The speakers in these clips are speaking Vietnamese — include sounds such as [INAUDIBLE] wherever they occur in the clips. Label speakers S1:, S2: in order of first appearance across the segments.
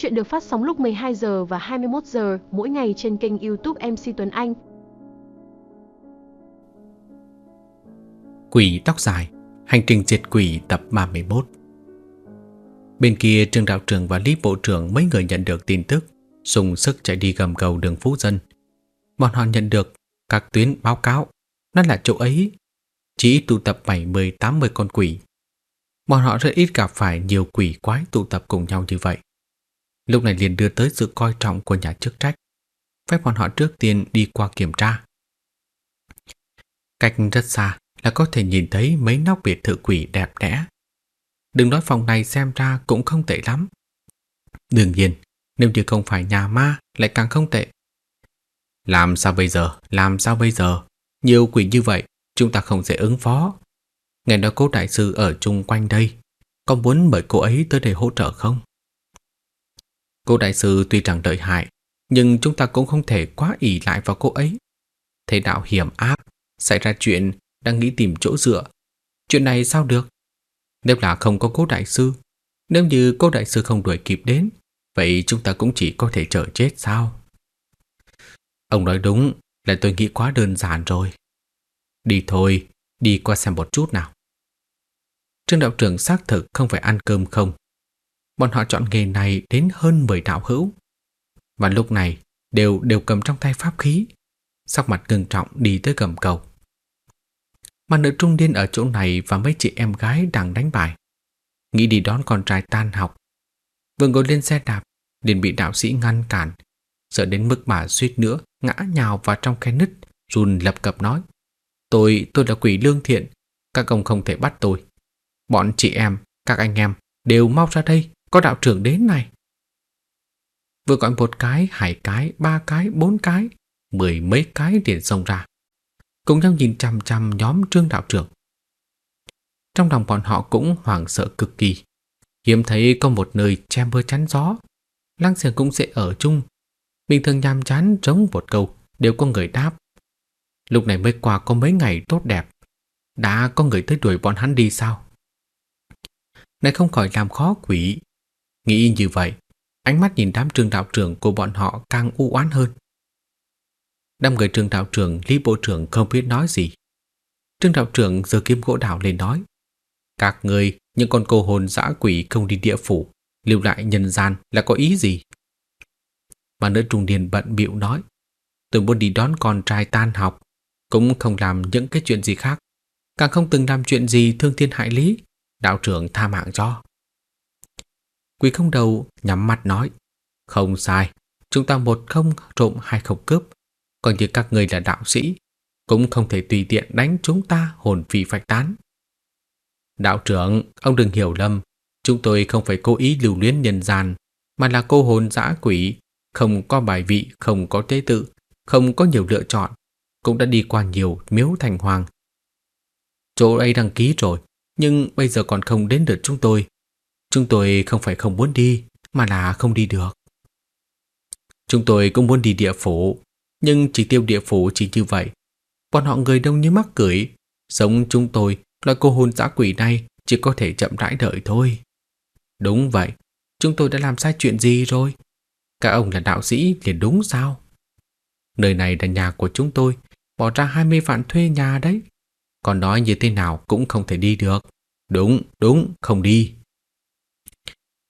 S1: Chuyện được phát sóng lúc 12 giờ và 21 giờ mỗi ngày trên kênh YouTube MC Tuấn Anh.
S2: Quỷ tóc dài, hành trình diệt quỷ tập 31 Bên kia Trương Đạo Trường và Lý Bộ trưởng mấy người nhận được tin tức, dùng sức chạy đi gầm cầu đường Phú Dân. Bọn họ nhận được các tuyến báo cáo, nó là chỗ ấy, chỉ tụ tập 70-80 con quỷ. Bọn họ rất ít gặp phải nhiều quỷ quái tụ tập cùng nhau như vậy. Lúc này liền đưa tới sự coi trọng của nhà chức trách, phép bọn họ trước tiên đi qua kiểm tra. Cách rất xa là có thể nhìn thấy mấy nóc biệt thự quỷ đẹp đẽ. Đừng nói phòng này xem ra cũng không tệ lắm. Đương nhiên, nếu như không phải nhà ma lại càng không tệ. Làm sao bây giờ? Làm sao bây giờ? Nhiều quỷ như vậy, chúng ta không thể ứng phó. Nghe nói cô đại sư ở chung quanh đây, có muốn mời cô ấy tới đây hỗ trợ không? Cô đại sư tuy rằng đợi hại, nhưng chúng ta cũng không thể quá ỷ lại vào cô ấy. Thế đạo hiểm áp, xảy ra chuyện đang nghĩ tìm chỗ dựa. Chuyện này sao được? Nếu là không có cô đại sư, nếu như cô đại sư không đuổi kịp đến, vậy chúng ta cũng chỉ có thể chờ chết sao? Ông nói đúng, là tôi nghĩ quá đơn giản rồi. Đi thôi, đi qua xem một chút nào. Trương đạo trưởng xác thực không phải ăn cơm không. Bọn họ chọn nghề này đến hơn 10 đạo hữu. Và lúc này đều đều cầm trong tay pháp khí. Sắc mặt ngưng trọng đi tới gầm cầu. Mà nữ trung niên ở chỗ này và mấy chị em gái đang đánh bài. Nghĩ đi đón con trai tan học. Vừa ngồi lên xe đạp, liền bị đạo sĩ ngăn cản. Sợ đến mức bà suýt nữa ngã nhào vào trong khe nứt, run lập cập nói. Tôi, tôi là quỷ lương thiện, các ông không thể bắt tôi. Bọn chị em, các anh em đều mau ra đây, có đạo trưởng đến này. Vừa gọi một cái, hai cái, ba cái, bốn cái, mười mấy cái liền xông ra. Cùng nhau nhìn chằm chằm nhóm trương đạo trưởng. Trong lòng bọn họ cũng hoảng sợ cực kỳ. Hiếm thấy có một nơi che mưa chắn gió. Lăng xiềng cũng sẽ ở chung. Bình thường nhàm chán giống một câu, đều có người đáp. Lúc này mới qua có mấy ngày tốt đẹp. Đã có người tới đuổi bọn hắn đi sao? Này không khỏi làm khó quỷ. Nghĩ như vậy, ánh mắt nhìn đám trường đạo trưởng của bọn họ càng u oán hơn. Đám người trường đạo trưởng, Lý Bộ trưởng không biết nói gì. Trường đạo trưởng giơ kiếm gỗ đảo lên nói. Các người, những con cô hồn dã quỷ không đi địa phủ, lưu lại nhân gian là có ý gì? Mà nữ trung niên bận bịu nói. Tôi muốn đi đón con trai tan học, cũng không làm những cái chuyện gì khác, càng không từng làm chuyện gì thương thiên hại lý, đạo trưởng tha mạng cho. Quỷ không đầu nhắm mắt nói, không sai, chúng ta một không trộm hai không cướp, còn như các người là đạo sĩ, cũng không thể tùy tiện đánh chúng ta hồn phi phách tán. Đạo trưởng, ông đừng hiểu lầm, chúng tôi không phải cố ý lưu luyến nhân gian, mà là cô hồn dã quỷ, không có bài vị, không có tế tự, không có nhiều lựa chọn, cũng đã đi qua nhiều miếu thành hoàng. Chỗ ấy đăng ký rồi, nhưng bây giờ còn không đến được chúng tôi. Chúng tôi không phải không muốn đi, mà là không đi được. Chúng tôi cũng muốn đi địa phủ, nhưng chỉ tiêu địa phủ chỉ như vậy. Bọn họ người đông như mắc cưỡi, sống chúng tôi, loại cô hồn dã quỷ này chỉ có thể chậm rãi đợi thôi. Đúng vậy, chúng tôi đã làm sai chuyện gì rồi? Các ông là đạo sĩ liền đúng sao? Nơi này là nhà của chúng tôi, bỏ ra 20 vạn thuê nhà đấy. Còn nói như thế nào cũng không thể đi được. Đúng, đúng, không đi.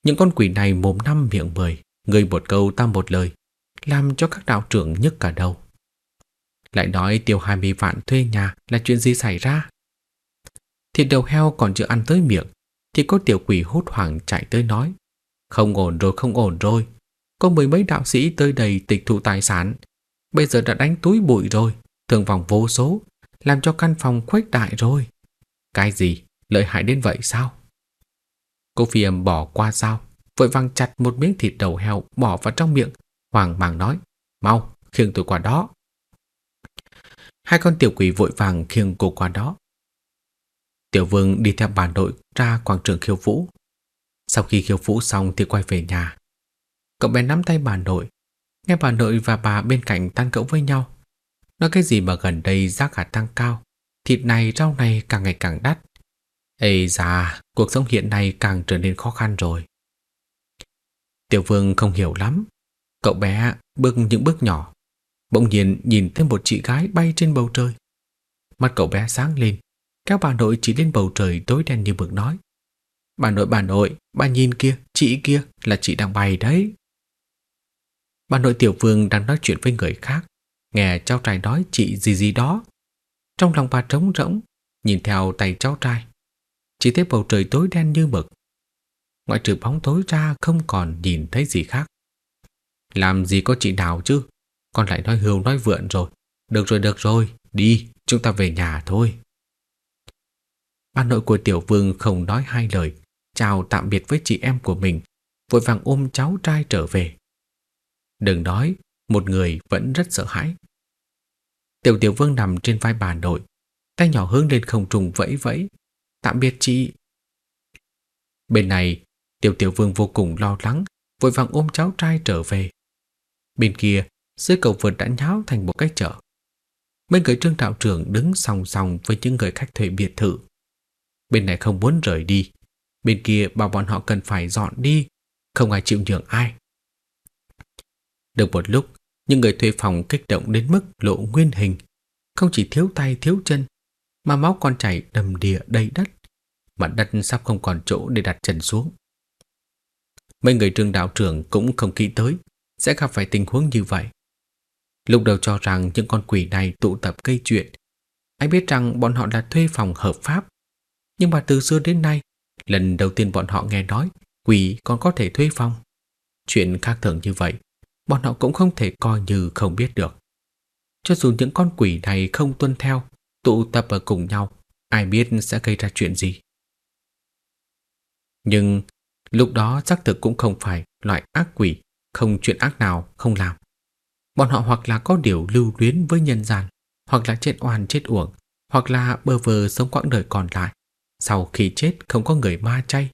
S2: Những con quỷ này mồm năm miệng mười, người một câu ta một lời, làm cho các đạo trưởng nhức cả đầu. Lại nói tiêu 20 vạn thuê nhà là chuyện gì xảy ra? Thịt đầu heo còn chưa ăn tới miệng, thì có tiểu quỷ hốt hoảng chạy tới nói. Không ổn rồi, không ổn rồi. Có mười mấy đạo sĩ tới đầy tịch thu tài sản. Bây giờ đã đánh túi bụi rồi, thường vòng vô số, làm cho căn phòng khuếch đại rồi. Cái gì? Lợi hại đến vậy sao? Cô phiềm bỏ qua sao, vội vàng chặt một miếng thịt đầu heo bỏ vào trong miệng, hoàng màng nói, mau, khiêng tôi qua đó. Hai con tiểu quỷ vội vàng khiêng cô qua đó. Tiểu vương đi theo bản đội ra quảng trường khiêu vũ. Sau khi khiêu vũ xong thì quay về nhà. Cậu bé nắm tay bà nội, nghe bà nội và bà bên cạnh tan cậu với nhau. Nói cái gì mà gần đây giá cả tăng cao, thịt này rau này càng ngày càng đắt. Ê da, cuộc sống hiện nay càng trở nên khó khăn rồi. Tiểu vương không hiểu lắm. Cậu bé bước những bước nhỏ. Bỗng nhiên nhìn thấy một chị gái bay trên bầu trời. Mắt cậu bé sáng lên, các bà nội chỉ lên bầu trời tối đen như mực nói. Bà nội bà nội, bà nhìn kia, chị kia là chị đang bay đấy. Bà nội tiểu vương đang nói chuyện với người khác, nghe cháu trai nói chị gì gì đó. Trong lòng bà trống rỗng, nhìn theo tay cháu trai. Chỉ thấy bầu trời tối đen như mực. Ngoại trừ bóng tối ra không còn nhìn thấy gì khác. Làm gì có chị nào chứ? Con lại nói hưu nói vượn rồi. Được rồi, được rồi, đi, chúng ta về nhà thôi. Bà nội của tiểu vương không nói hai lời, chào tạm biệt với chị em của mình, vội vàng ôm cháu trai trở về. Đừng nói, một người vẫn rất sợ hãi. Tiểu tiểu vương nằm trên vai bà nội, tay nhỏ hướng lên không trùng vẫy vẫy. Tạm biệt chị. Bên này, tiểu tiểu vương vô cùng lo lắng, vội vàng ôm cháu trai trở về. Bên kia, dưới cầu vượt đã nháo thành một cái chợ. Mấy người trương đạo trưởng đứng song song với những người khách thuê biệt thự. Bên này không muốn rời đi, bên kia bảo bọn họ cần phải dọn đi, không ai chịu nhường ai. Được một lúc, những người thuê phòng kích động đến mức lộ nguyên hình, không chỉ thiếu tay thiếu chân, mà máu còn chảy đầm đìa đầy đất, mặt đất sắp không còn chỗ để đặt chân xuống. Mấy người trương đạo trưởng cũng không nghĩ tới sẽ gặp phải tình huống như vậy. Lúc đầu cho rằng những con quỷ này tụ tập gây chuyện, ai biết rằng bọn họ đã thuê phòng hợp pháp. Nhưng mà từ xưa đến nay, lần đầu tiên bọn họ nghe nói quỷ còn có thể thuê phòng. Chuyện khác thường như vậy, bọn họ cũng không thể coi như không biết được. Cho dù những con quỷ này không tuân theo, tụ tập ở cùng nhau, ai biết sẽ gây ra chuyện gì. Nhưng lúc đó xác thực cũng không phải loại ác quỷ, không chuyện ác nào không làm. Bọn họ hoặc là có điều lưu luyến với nhân gian, hoặc là chết oan chết uổng, hoặc là bơ vơ sống quãng đời còn lại. Sau khi chết không có người ma chay.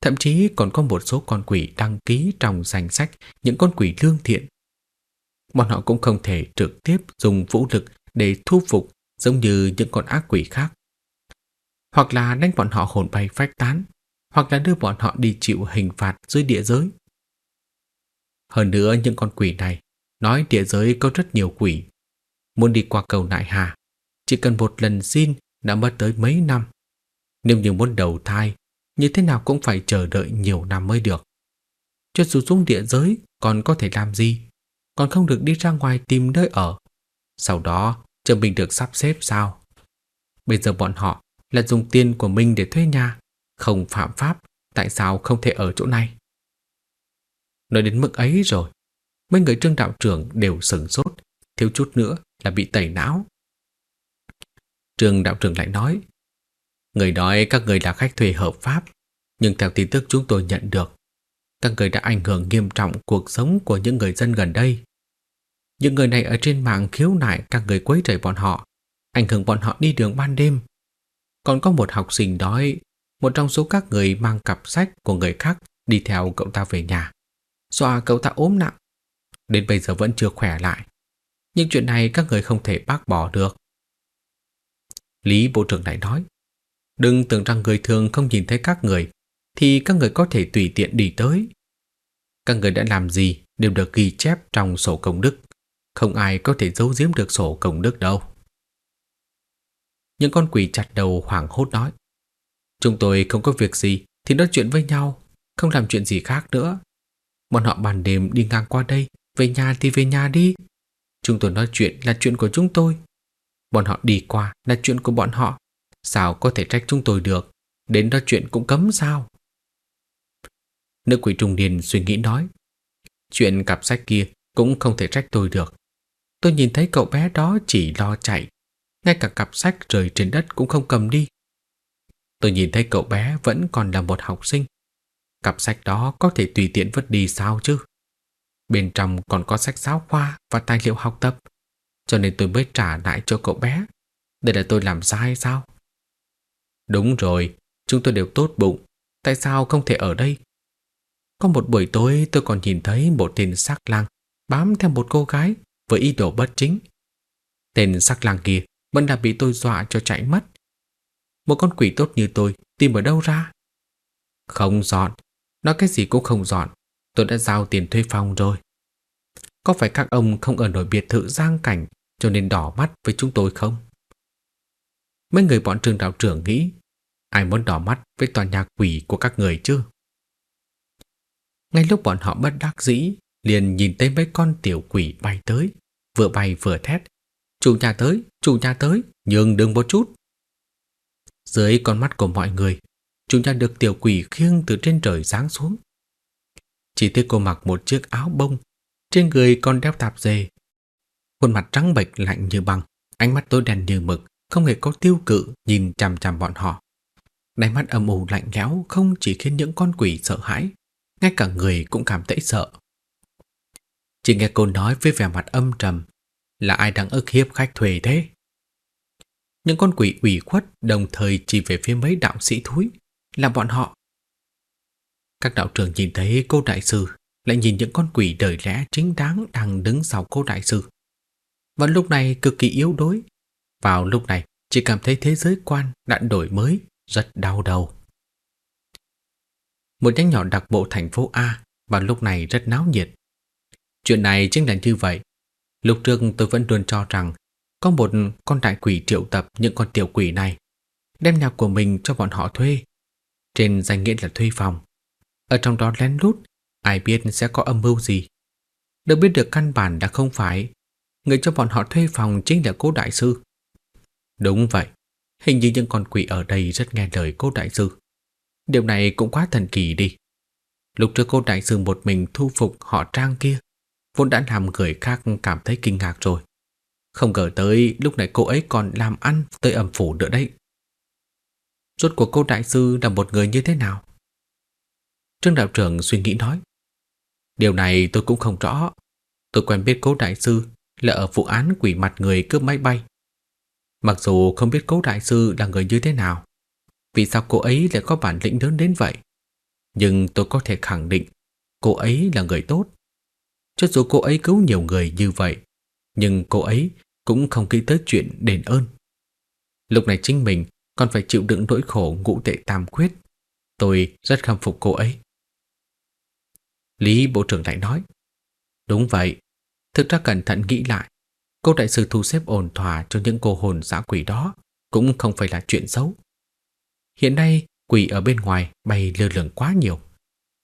S2: Thậm chí còn có một số con quỷ đăng ký trong danh sách những con quỷ lương thiện. Bọn họ cũng không thể trực tiếp dùng vũ lực để thu phục giống như những con ác quỷ khác. Hoặc là đánh bọn họ hồn bay phách tán, hoặc là đưa bọn họ đi chịu hình phạt dưới địa giới. Hơn nữa những con quỷ này nói địa giới có rất nhiều quỷ. Muốn đi qua cầu nại hà, chỉ cần một lần xin đã mất tới mấy năm. Nếu như muốn đầu thai, như thế nào cũng phải chờ đợi nhiều năm mới được. Cho dù xuống địa giới còn có thể làm gì, còn không được đi ra ngoài tìm nơi ở. Sau đó, chờ mình được sắp xếp sao? Bây giờ bọn họ là dùng tiền của mình để thuê nhà, không phạm pháp, tại sao không thể ở chỗ này? Nói đến mức ấy rồi, mấy người trương đạo trưởng đều sừng sốt, thiếu chút nữa là bị tẩy não. Trương đạo trưởng lại nói, Người nói các người là khách thuê hợp pháp, nhưng theo tin tức chúng tôi nhận được, các người đã ảnh hưởng nghiêm trọng cuộc sống của những người dân gần đây. Những người này ở trên mạng khiếu nại các người quấy rầy bọn họ, ảnh hưởng bọn họ đi đường ban đêm. Còn có một học sinh đói, một trong số các người mang cặp sách của người khác đi theo cậu ta về nhà. Dọa cậu ta ốm nặng, đến bây giờ vẫn chưa khỏe lại. Nhưng chuyện này các người không thể bác bỏ được. Lý Bộ trưởng lại nói, đừng tưởng rằng người thường không nhìn thấy các người, thì các người có thể tùy tiện đi tới. Các người đã làm gì đều được ghi chép trong sổ công đức. Không ai có thể giấu giếm được sổ công đức đâu. Những con quỷ chặt đầu hoảng hốt nói. Chúng tôi không có việc gì thì nói chuyện với nhau, không làm chuyện gì khác nữa. Bọn họ bàn đêm đi ngang qua đây, về nhà thì về nhà đi. Chúng tôi nói chuyện là chuyện của chúng tôi. Bọn họ đi qua là chuyện của bọn họ. Sao có thể trách chúng tôi được? Đến nói chuyện cũng cấm sao? Nữ quỷ trung niên suy nghĩ nói. Chuyện cặp sách kia cũng không thể trách tôi được. Tôi nhìn thấy cậu bé đó chỉ lo chạy. Ngay cả cặp sách rơi trên đất cũng không cầm đi. Tôi nhìn thấy cậu bé vẫn còn là một học sinh. Cặp sách đó có thể tùy tiện vứt đi sao chứ? Bên trong còn có sách giáo khoa và tài liệu học tập. Cho nên tôi mới trả lại cho cậu bé. Đây là tôi làm sai sao? Đúng rồi, chúng tôi đều tốt bụng. Tại sao không thể ở đây? Có một buổi tối tôi còn nhìn thấy một tên sắc lang bám theo một cô gái với ý đồ bất chính. Tên sắc lang kia vẫn đã bị tôi dọa cho chạy mất. Một con quỷ tốt như tôi tìm ở đâu ra? Không dọn, nói cái gì cũng không dọn. tôi đã giao tiền thuê phòng rồi. Có phải các ông không ở nổi biệt thự giang cảnh cho nên đỏ mắt với chúng tôi không? Mấy người bọn trường đạo trưởng nghĩ ai muốn đỏ mắt với tòa nhà quỷ của các người chứ? Ngay lúc bọn họ bất đắc dĩ, liền nhìn thấy mấy con tiểu quỷ bay tới, vừa bay vừa thét. Chủ nhà tới, chủ nhà tới, nhường đường một chút. Dưới con mắt của mọi người, chúng ta được tiểu quỷ khiêng từ trên trời giáng xuống. Chỉ thấy cô mặc một chiếc áo bông, trên người còn đeo tạp dề. Khuôn mặt trắng bệch lạnh như băng, ánh mắt tối đen như mực, không hề có tiêu cự nhìn chằm chằm bọn họ. Đáy mắt âm u lạnh lẽo không chỉ khiến những con quỷ sợ hãi, ngay cả người cũng cảm thấy sợ. Chỉ nghe cô nói với vẻ mặt âm trầm là ai đang ức hiếp khách thuê thế. Những con quỷ ủy khuất đồng thời chỉ về phía mấy đạo sĩ thúi, là bọn họ. Các đạo trưởng nhìn thấy cô đại sư, lại nhìn những con quỷ đời lẽ chính đáng đang đứng sau cô đại sư. Và lúc này cực kỳ yếu đuối. Vào lúc này chỉ cảm thấy thế giới quan đã đổi mới, rất đau đầu. Một nhánh nhỏ đặc bộ thành phố A vào lúc này rất náo nhiệt. Chuyện này chính là như vậy. Lúc trước tôi vẫn luôn cho rằng có một con đại quỷ triệu tập những con tiểu quỷ này, đem nhà của mình cho bọn họ thuê. Trên danh nghĩa là thuê phòng. Ở trong đó lén lút, ai biết sẽ có âm mưu gì. Được biết được căn bản đã không phải. Người cho bọn họ thuê phòng chính là cố đại sư. Đúng vậy, hình như những con quỷ ở đây rất nghe lời cố đại sư. Điều này cũng quá thần kỳ đi. Lúc trước cô đại sư một mình thu phục họ trang kia, vốn đã làm người khác cảm thấy kinh ngạc rồi. Không ngờ tới lúc này cô ấy còn làm ăn tới ẩm phủ nữa đấy. Rốt của cô đại sư là một người như thế nào? Trương đạo trưởng suy nghĩ nói. Điều này tôi cũng không rõ. Tôi quen biết cố đại sư là ở vụ án quỷ mặt người cướp máy bay. Mặc dù không biết cố đại sư là người như thế nào, vì sao cô ấy lại có bản lĩnh lớn đến vậy? Nhưng tôi có thể khẳng định cô ấy là người tốt. Cho dù cô ấy cứu nhiều người như vậy, nhưng cô ấy cũng không nghĩ tới chuyện đền ơn. Lúc này chính mình còn phải chịu đựng nỗi khổ ngũ tệ tam quyết. Tôi rất khâm phục cô ấy. Lý Bộ trưởng lại nói, đúng vậy, thực ra cẩn thận nghĩ lại, cô đại sư thu xếp ổn thỏa cho những cô hồn dã quỷ đó cũng không phải là chuyện xấu. Hiện nay quỷ ở bên ngoài bay lơ lửng quá nhiều,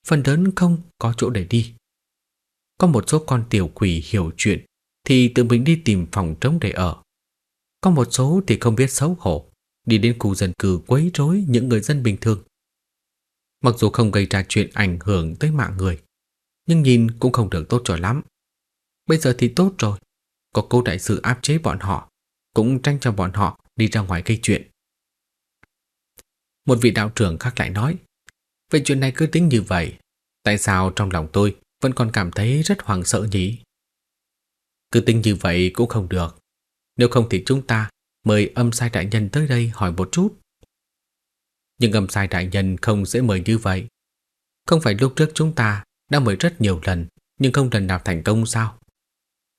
S2: phần lớn không có chỗ để đi. Có một số con tiểu quỷ hiểu chuyện thì tự mình đi tìm phòng trống để ở. Có một số thì không biết xấu hổ, đi đến khu dân cư quấy rối những người dân bình thường. Mặc dù không gây ra chuyện ảnh hưởng tới mạng người, nhưng nhìn cũng không được tốt cho lắm. Bây giờ thì tốt rồi, có cô đại sư áp chế bọn họ, cũng tranh cho bọn họ đi ra ngoài gây chuyện. Một vị đạo trưởng khác lại nói, vậy chuyện này cứ tính như vậy, tại sao trong lòng tôi vẫn còn cảm thấy rất hoảng sợ nhỉ? Cứ tính như vậy cũng không được, nếu không thì chúng ta mời âm sai đại nhân tới đây hỏi một chút. Nhưng âm sai đại nhân không dễ mời như vậy. Không phải lúc trước chúng ta đã mời rất nhiều lần nhưng không lần nào thành công sao?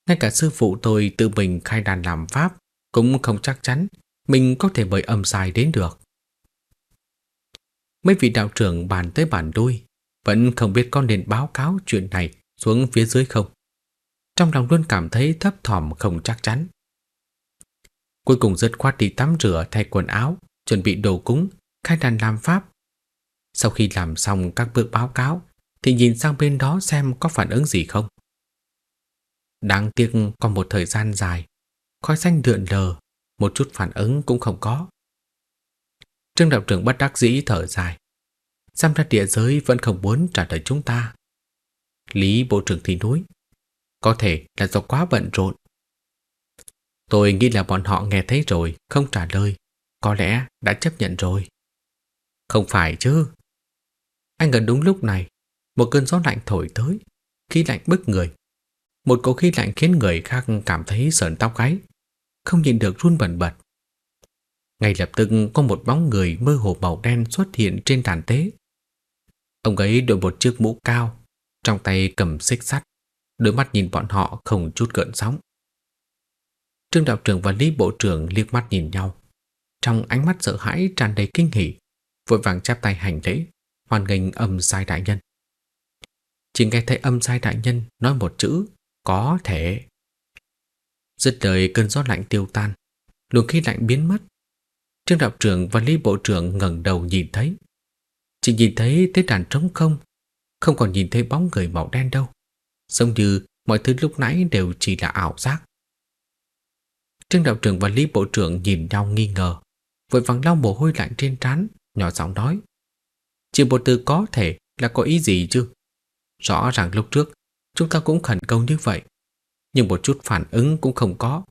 S2: Ngay cả sư phụ tôi tự mình khai đàn làm pháp cũng không chắc chắn mình có thể mời âm sai đến được. Mấy vị đạo trưởng bàn tới bàn đuôi vẫn không biết con nên báo cáo chuyện này xuống phía dưới không. Trong lòng luôn cảm thấy thấp thỏm không chắc chắn. Cuối cùng dứt khoát đi tắm rửa thay quần áo, chuẩn bị đồ cúng, khai đàn làm pháp. Sau khi làm xong các bước báo cáo, thì nhìn sang bên đó xem có phản ứng gì không. Đáng tiếc còn một thời gian dài, khói xanh lượn lờ, một chút phản ứng cũng không có. Trương đạo trưởng bất đắc dĩ thở dài. Xem ra địa giới vẫn không muốn trả lời chúng ta. Lý bộ trưởng thì nói, có thể là do quá bận rộn. Tôi nghĩ là bọn họ nghe thấy rồi, không trả lời, có lẽ đã chấp nhận rồi. Không phải chứ. Anh gần đúng lúc này, một cơn gió lạnh thổi tới, khí lạnh bức người. Một cỗ khí lạnh khiến người khác cảm thấy sờn tóc gáy, không nhìn được run bần bật. Ngay lập tức có một bóng người mơ hồ màu đen xuất hiện trên đàn tế. Ông ấy đội một chiếc mũ cao, trong tay cầm xích sắt, đôi mắt nhìn bọn họ không chút gợn sóng. Trương đạo trưởng và Lý bộ trưởng liếc mắt nhìn nhau, trong ánh mắt sợ hãi tràn đầy kinh hỉ, vội vàng chắp tay hành lễ, hoàn nghênh âm sai đại nhân. Chỉ nghe thấy âm sai đại nhân nói một chữ, có thể. Dứt lời cơn gió lạnh tiêu tan, luồng khí lạnh biến mất. Trương đạo trưởng và Lý bộ trưởng ngẩng đầu nhìn thấy. Chỉ nhìn thấy tế đàn trống không, không còn nhìn thấy bóng người màu đen đâu. Giống như mọi thứ lúc nãy đều chỉ là ảo giác. Trương đạo trưởng và Lý bộ trưởng nhìn nhau nghi ngờ, vội vàng lau mồ hôi lạnh trên trán, nhỏ giọng nói. Chỉ một từ có thể là có ý gì chứ? Rõ ràng lúc trước chúng ta cũng khẩn cầu như vậy, nhưng một chút phản ứng cũng không có.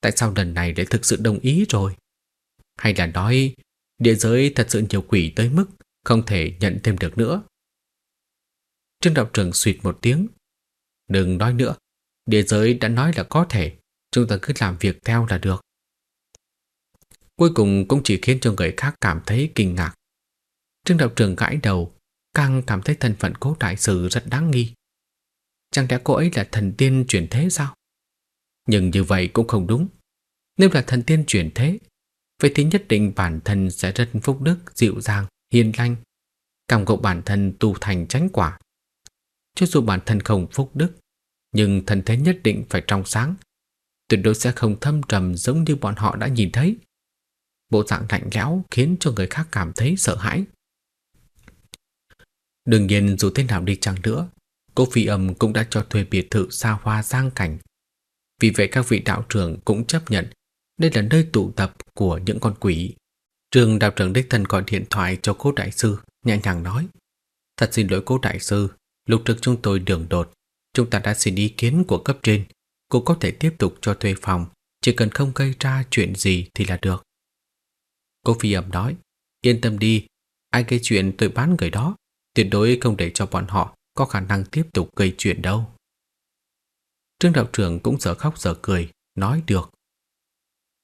S2: Tại sao lần này lại thực sự đồng ý rồi? Hay là nói địa giới thật sự nhiều quỷ tới mức không thể nhận thêm được nữa? Trương đạo trưởng suyệt một tiếng. Đừng nói nữa, địa giới đã nói là có thể, chúng ta cứ làm việc theo là được. Cuối cùng cũng chỉ khiến cho người khác cảm thấy kinh ngạc. Trương đạo trưởng gãi đầu, càng cảm thấy thân phận cố đại sư rất đáng nghi. Chẳng lẽ cô ấy là thần tiên chuyển thế sao? Nhưng như vậy cũng không đúng. Nếu là thần tiên chuyển thế, vậy thì nhất định bản thân sẽ rất phúc đức, dịu dàng, hiền lành, cảm ngộ bản thân tu thành chánh quả. Cho dù bản thân không phúc đức, nhưng thần thế nhất định phải trong sáng, tuyệt đối sẽ không thâm trầm giống như bọn họ đã nhìn thấy. Bộ dạng lạnh lẽo khiến cho người khác cảm thấy sợ hãi. Đương nhiên dù thế nào đi chăng nữa, cô phi âm cũng đã cho thuê biệt thự xa hoa giang cảnh. Vì vậy các vị đạo trưởng cũng chấp nhận đây là nơi tụ tập của những con quỷ. Trường đạo trưởng đích thân gọi điện thoại cho cố đại sư, nhẹ nhàng nói. Thật xin lỗi cố đại sư, lúc trước chúng tôi đường đột, chúng ta đã xin ý kiến của cấp trên. Cô có thể tiếp tục cho thuê phòng, chỉ cần không gây ra chuyện gì thì là được. Cố phi âm nói, yên tâm đi, ai gây chuyện tôi bán người đó, tuyệt đối không để cho bọn họ có khả năng tiếp tục gây chuyện đâu. Trương đạo trưởng cũng sợ khóc sợ cười, nói được.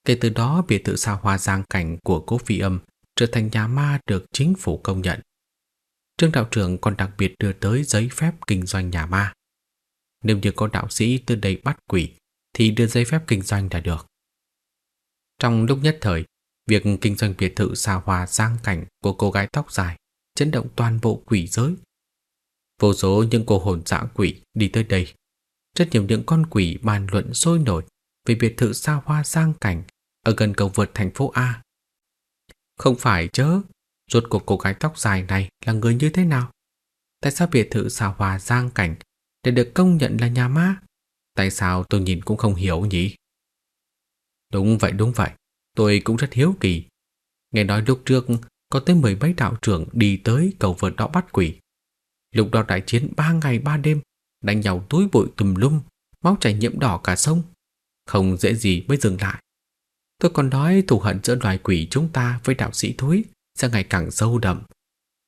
S2: Kể từ đó biệt thự xa hoa giang cảnh của cố phi âm trở thành nhà ma được chính phủ công nhận. Trương đạo trưởng còn đặc biệt đưa tới giấy phép kinh doanh nhà ma. Nếu như có đạo sĩ từ đây bắt quỷ thì đưa giấy phép kinh doanh là được. Trong lúc nhất thời, việc kinh doanh biệt thự xa hoa sang cảnh của cô gái tóc dài chấn động toàn bộ quỷ giới Vô số những cô hồn dã quỷ đi tới đây. Rất nhiều những con quỷ bàn luận sôi nổi về biệt thự xa hoa sang cảnh ở gần cầu vượt thành phố A. Không phải chớ, rốt cuộc cô gái tóc dài này là người như thế nào? Tại sao biệt thự xà hòa giang cảnh để được công nhận là nhà ma? Tại sao tôi nhìn cũng không hiểu nhỉ? Đúng vậy, đúng vậy. Tôi cũng rất hiếu kỳ. Nghe nói lúc trước có tới mười mấy đạo trưởng đi tới cầu vượt đó bắt quỷ. Lúc đó đại chiến ba ngày ba đêm, đánh nhau túi bụi tùm lum, máu chảy nhiễm đỏ cả sông. Không dễ gì mới dừng lại. Tôi còn nói thù hận giữa loài quỷ chúng ta với đạo sĩ thúi sẽ ngày càng sâu đậm.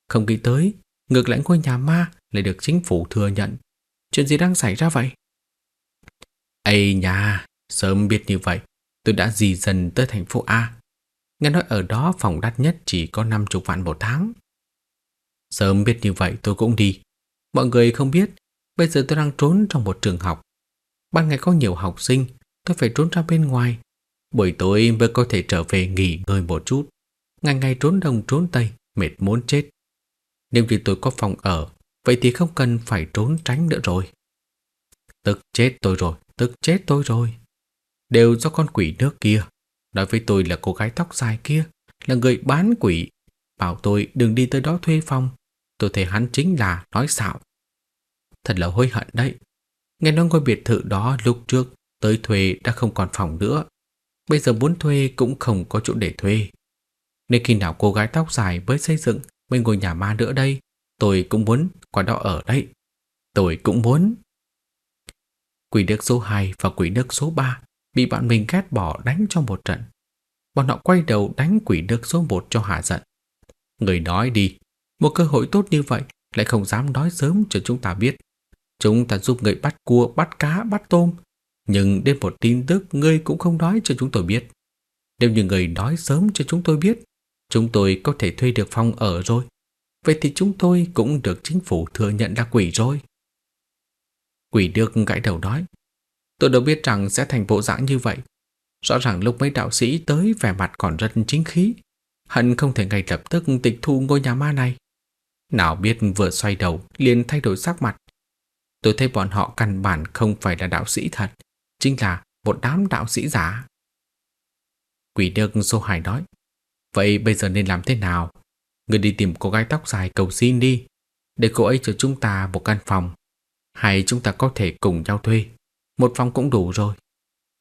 S2: Không nghĩ tới, ngược lại ngôi nhà ma lại được chính phủ thừa nhận. Chuyện gì đang xảy ra vậy? Ây nhà, sớm biết như vậy, tôi đã dì dần tới thành phố A. Nghe nói ở đó phòng đắt nhất chỉ có 50 vạn một tháng. Sớm biết như vậy tôi cũng đi. Mọi người không biết, bây giờ tôi đang trốn trong một trường học. Ban ngày có nhiều học sinh, tôi phải trốn ra bên ngoài. Buổi tối mới có thể trở về nghỉ ngơi một chút. Ngày ngày trốn đông trốn tây, mệt muốn chết. Nếu như tôi có phòng ở, vậy thì không cần phải trốn tránh nữa rồi. Tức chết tôi rồi, tức chết tôi rồi. Đều do con quỷ nước kia. Nói với tôi là cô gái tóc dài kia, là người bán quỷ. Bảo tôi đừng đi tới đó thuê phòng, tôi thấy hắn chính là nói xạo. Thật là hối hận đấy. Nghe nói ngôi biệt thự đó lúc trước tới thuê đã không còn phòng nữa. Bây giờ muốn thuê cũng không có chỗ để thuê. Nên khi nào cô gái tóc dài mới xây dựng mới ngôi nhà ma nữa đây, tôi cũng muốn qua đó ở đây. Tôi cũng muốn. Quỷ đức số 2 và quỷ đức số 3 bị bạn mình ghét bỏ đánh trong một trận. Bọn họ quay đầu đánh quỷ đức số 1 cho hạ giận. Người nói đi, một cơ hội tốt như vậy lại không dám nói sớm cho chúng ta biết. Chúng ta giúp người bắt cua, bắt cá, bắt tôm. Nhưng đến một tin tức ngươi cũng không nói cho chúng tôi biết. Nếu như người nói sớm cho chúng tôi biết, chúng tôi có thể thuê được phòng ở rồi. Vậy thì chúng tôi cũng được chính phủ thừa nhận là quỷ rồi. Quỷ được gãi đầu nói. Tôi đâu biết rằng sẽ thành bộ dạng như vậy. Rõ ràng lúc mấy đạo sĩ tới vẻ mặt còn rất chính khí. Hận không thể ngay lập tức tịch thu ngôi nhà ma này. Nào biết vừa xoay đầu liền thay đổi sắc mặt, Tôi thấy bọn họ căn bản không phải là đạo sĩ thật, chính là một đám đạo sĩ giả. Quỷ đức số hải nói, vậy bây giờ nên làm thế nào? Người đi tìm cô gái tóc dài cầu xin đi, để cô ấy cho chúng ta một căn phòng. Hay chúng ta có thể cùng nhau thuê, một phòng cũng đủ rồi.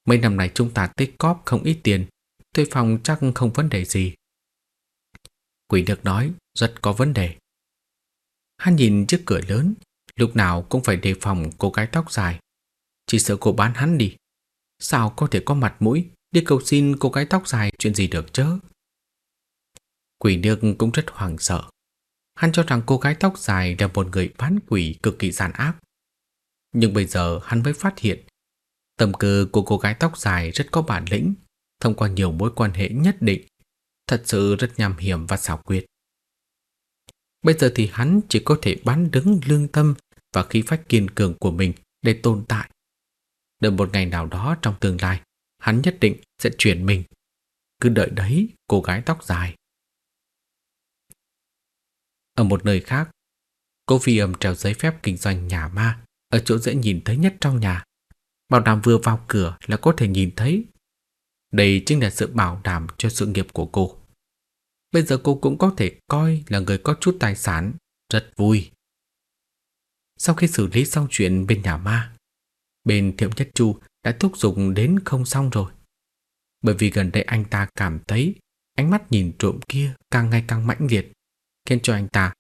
S2: Mấy năm này chúng ta tích cóp không ít tiền, thuê phòng chắc không vấn đề gì. Quỷ được nói, rất có vấn đề. Hắn nhìn chiếc cửa lớn, lúc nào cũng phải đề phòng cô gái tóc dài. Chỉ sợ cô bán hắn đi. Sao có thể có mặt mũi đi cầu xin cô gái tóc dài chuyện gì được chứ? Quỷ nước cũng rất hoảng sợ. Hắn cho rằng cô gái tóc dài là một người bán quỷ cực kỳ gian ác. Nhưng bây giờ hắn mới phát hiện Tâm cơ của cô gái tóc dài rất có bản lĩnh, thông qua nhiều mối quan hệ nhất định, thật sự rất nham hiểm và xảo quyệt. Bây giờ thì hắn chỉ có thể bán đứng lương tâm và khí phách kiên cường của mình để tồn tại. Đợi một ngày nào đó trong tương lai, hắn nhất định sẽ chuyển mình. Cứ đợi đấy, cô gái tóc dài. Ở một nơi khác, cô phi âm treo giấy phép kinh doanh nhà ma ở chỗ dễ nhìn thấy nhất trong nhà. Bảo đảm vừa vào cửa là có thể nhìn thấy. Đây chính là sự bảo đảm cho sự nghiệp của cô. Bây giờ cô cũng có thể coi là người có chút tài sản, rất vui. Sau khi xử lý xong chuyện bên nhà ma, bên Thiệu Nhất Chu đã thúc giục đến không xong rồi. Bởi vì gần đây anh ta cảm thấy ánh mắt nhìn trộm kia càng ngày càng mãnh liệt, khen cho anh ta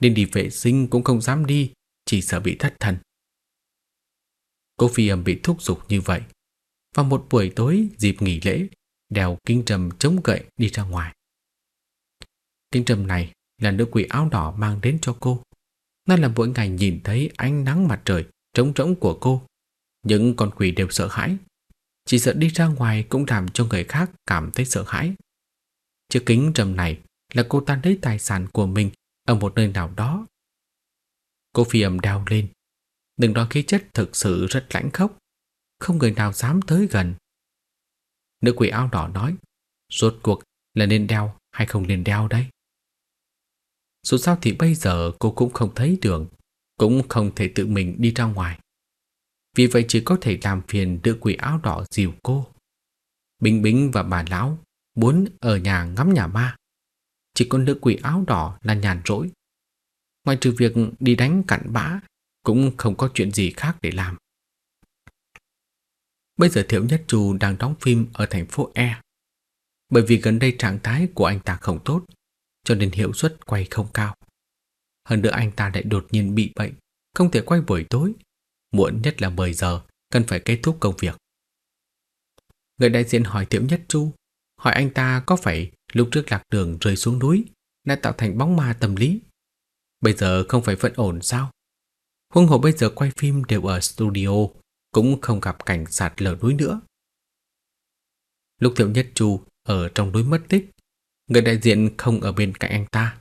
S2: nên đi vệ sinh cũng không dám đi, chỉ sợ bị thất thần. Cô phi âm bị thúc giục như vậy. Vào một buổi tối dịp nghỉ lễ, đèo kinh trầm chống gậy đi ra ngoài. Kinh trầm này là nữ quỷ áo đỏ mang đến cho cô. Nó là mỗi ngày nhìn thấy ánh nắng mặt trời trống rỗng của cô. Những con quỷ đều sợ hãi. Chỉ sợ đi ra ngoài cũng làm cho người khác cảm thấy sợ hãi. Chiếc kính trầm này là cô ta lấy tài sản của mình ở một nơi nào đó. Cô phi âm đau lên Đừng đó khí chất thực sự rất lãnh khốc, Không người nào dám tới gần Nữ quỷ áo đỏ nói, Rốt cuộc là nên đeo hay không nên đeo đây? Dù sao thì bây giờ cô cũng không thấy đường Cũng không thể tự mình đi ra ngoài Vì vậy chỉ có thể làm phiền nữ quỷ áo đỏ dìu cô Bình Bính và bà lão Muốn ở nhà ngắm nhà ma chỉ có nữ quỷ áo đỏ là nhàn rỗi Ngoài trừ việc đi đánh cặn bã cũng không có chuyện gì khác để làm. Bây giờ Thiệu Nhất Trù đang đóng phim ở thành phố E. Bởi vì gần đây trạng thái của anh ta không tốt, cho nên hiệu suất quay không cao. Hơn nữa anh ta lại đột nhiên bị bệnh, không thể quay buổi tối. Muộn nhất là 10 giờ, cần phải kết thúc công việc. Người đại diện hỏi Thiệu Nhất Chu, hỏi anh ta có phải lúc trước lạc đường rơi xuống núi đã tạo thành bóng ma tâm lý. Bây giờ không phải vẫn ổn sao? Huân hồ bây giờ quay phim đều ở studio, cũng không gặp cảnh sạt lở núi nữa. Lúc Thiệu Nhất Chu ở trong núi mất tích, người đại diện không ở bên cạnh anh ta.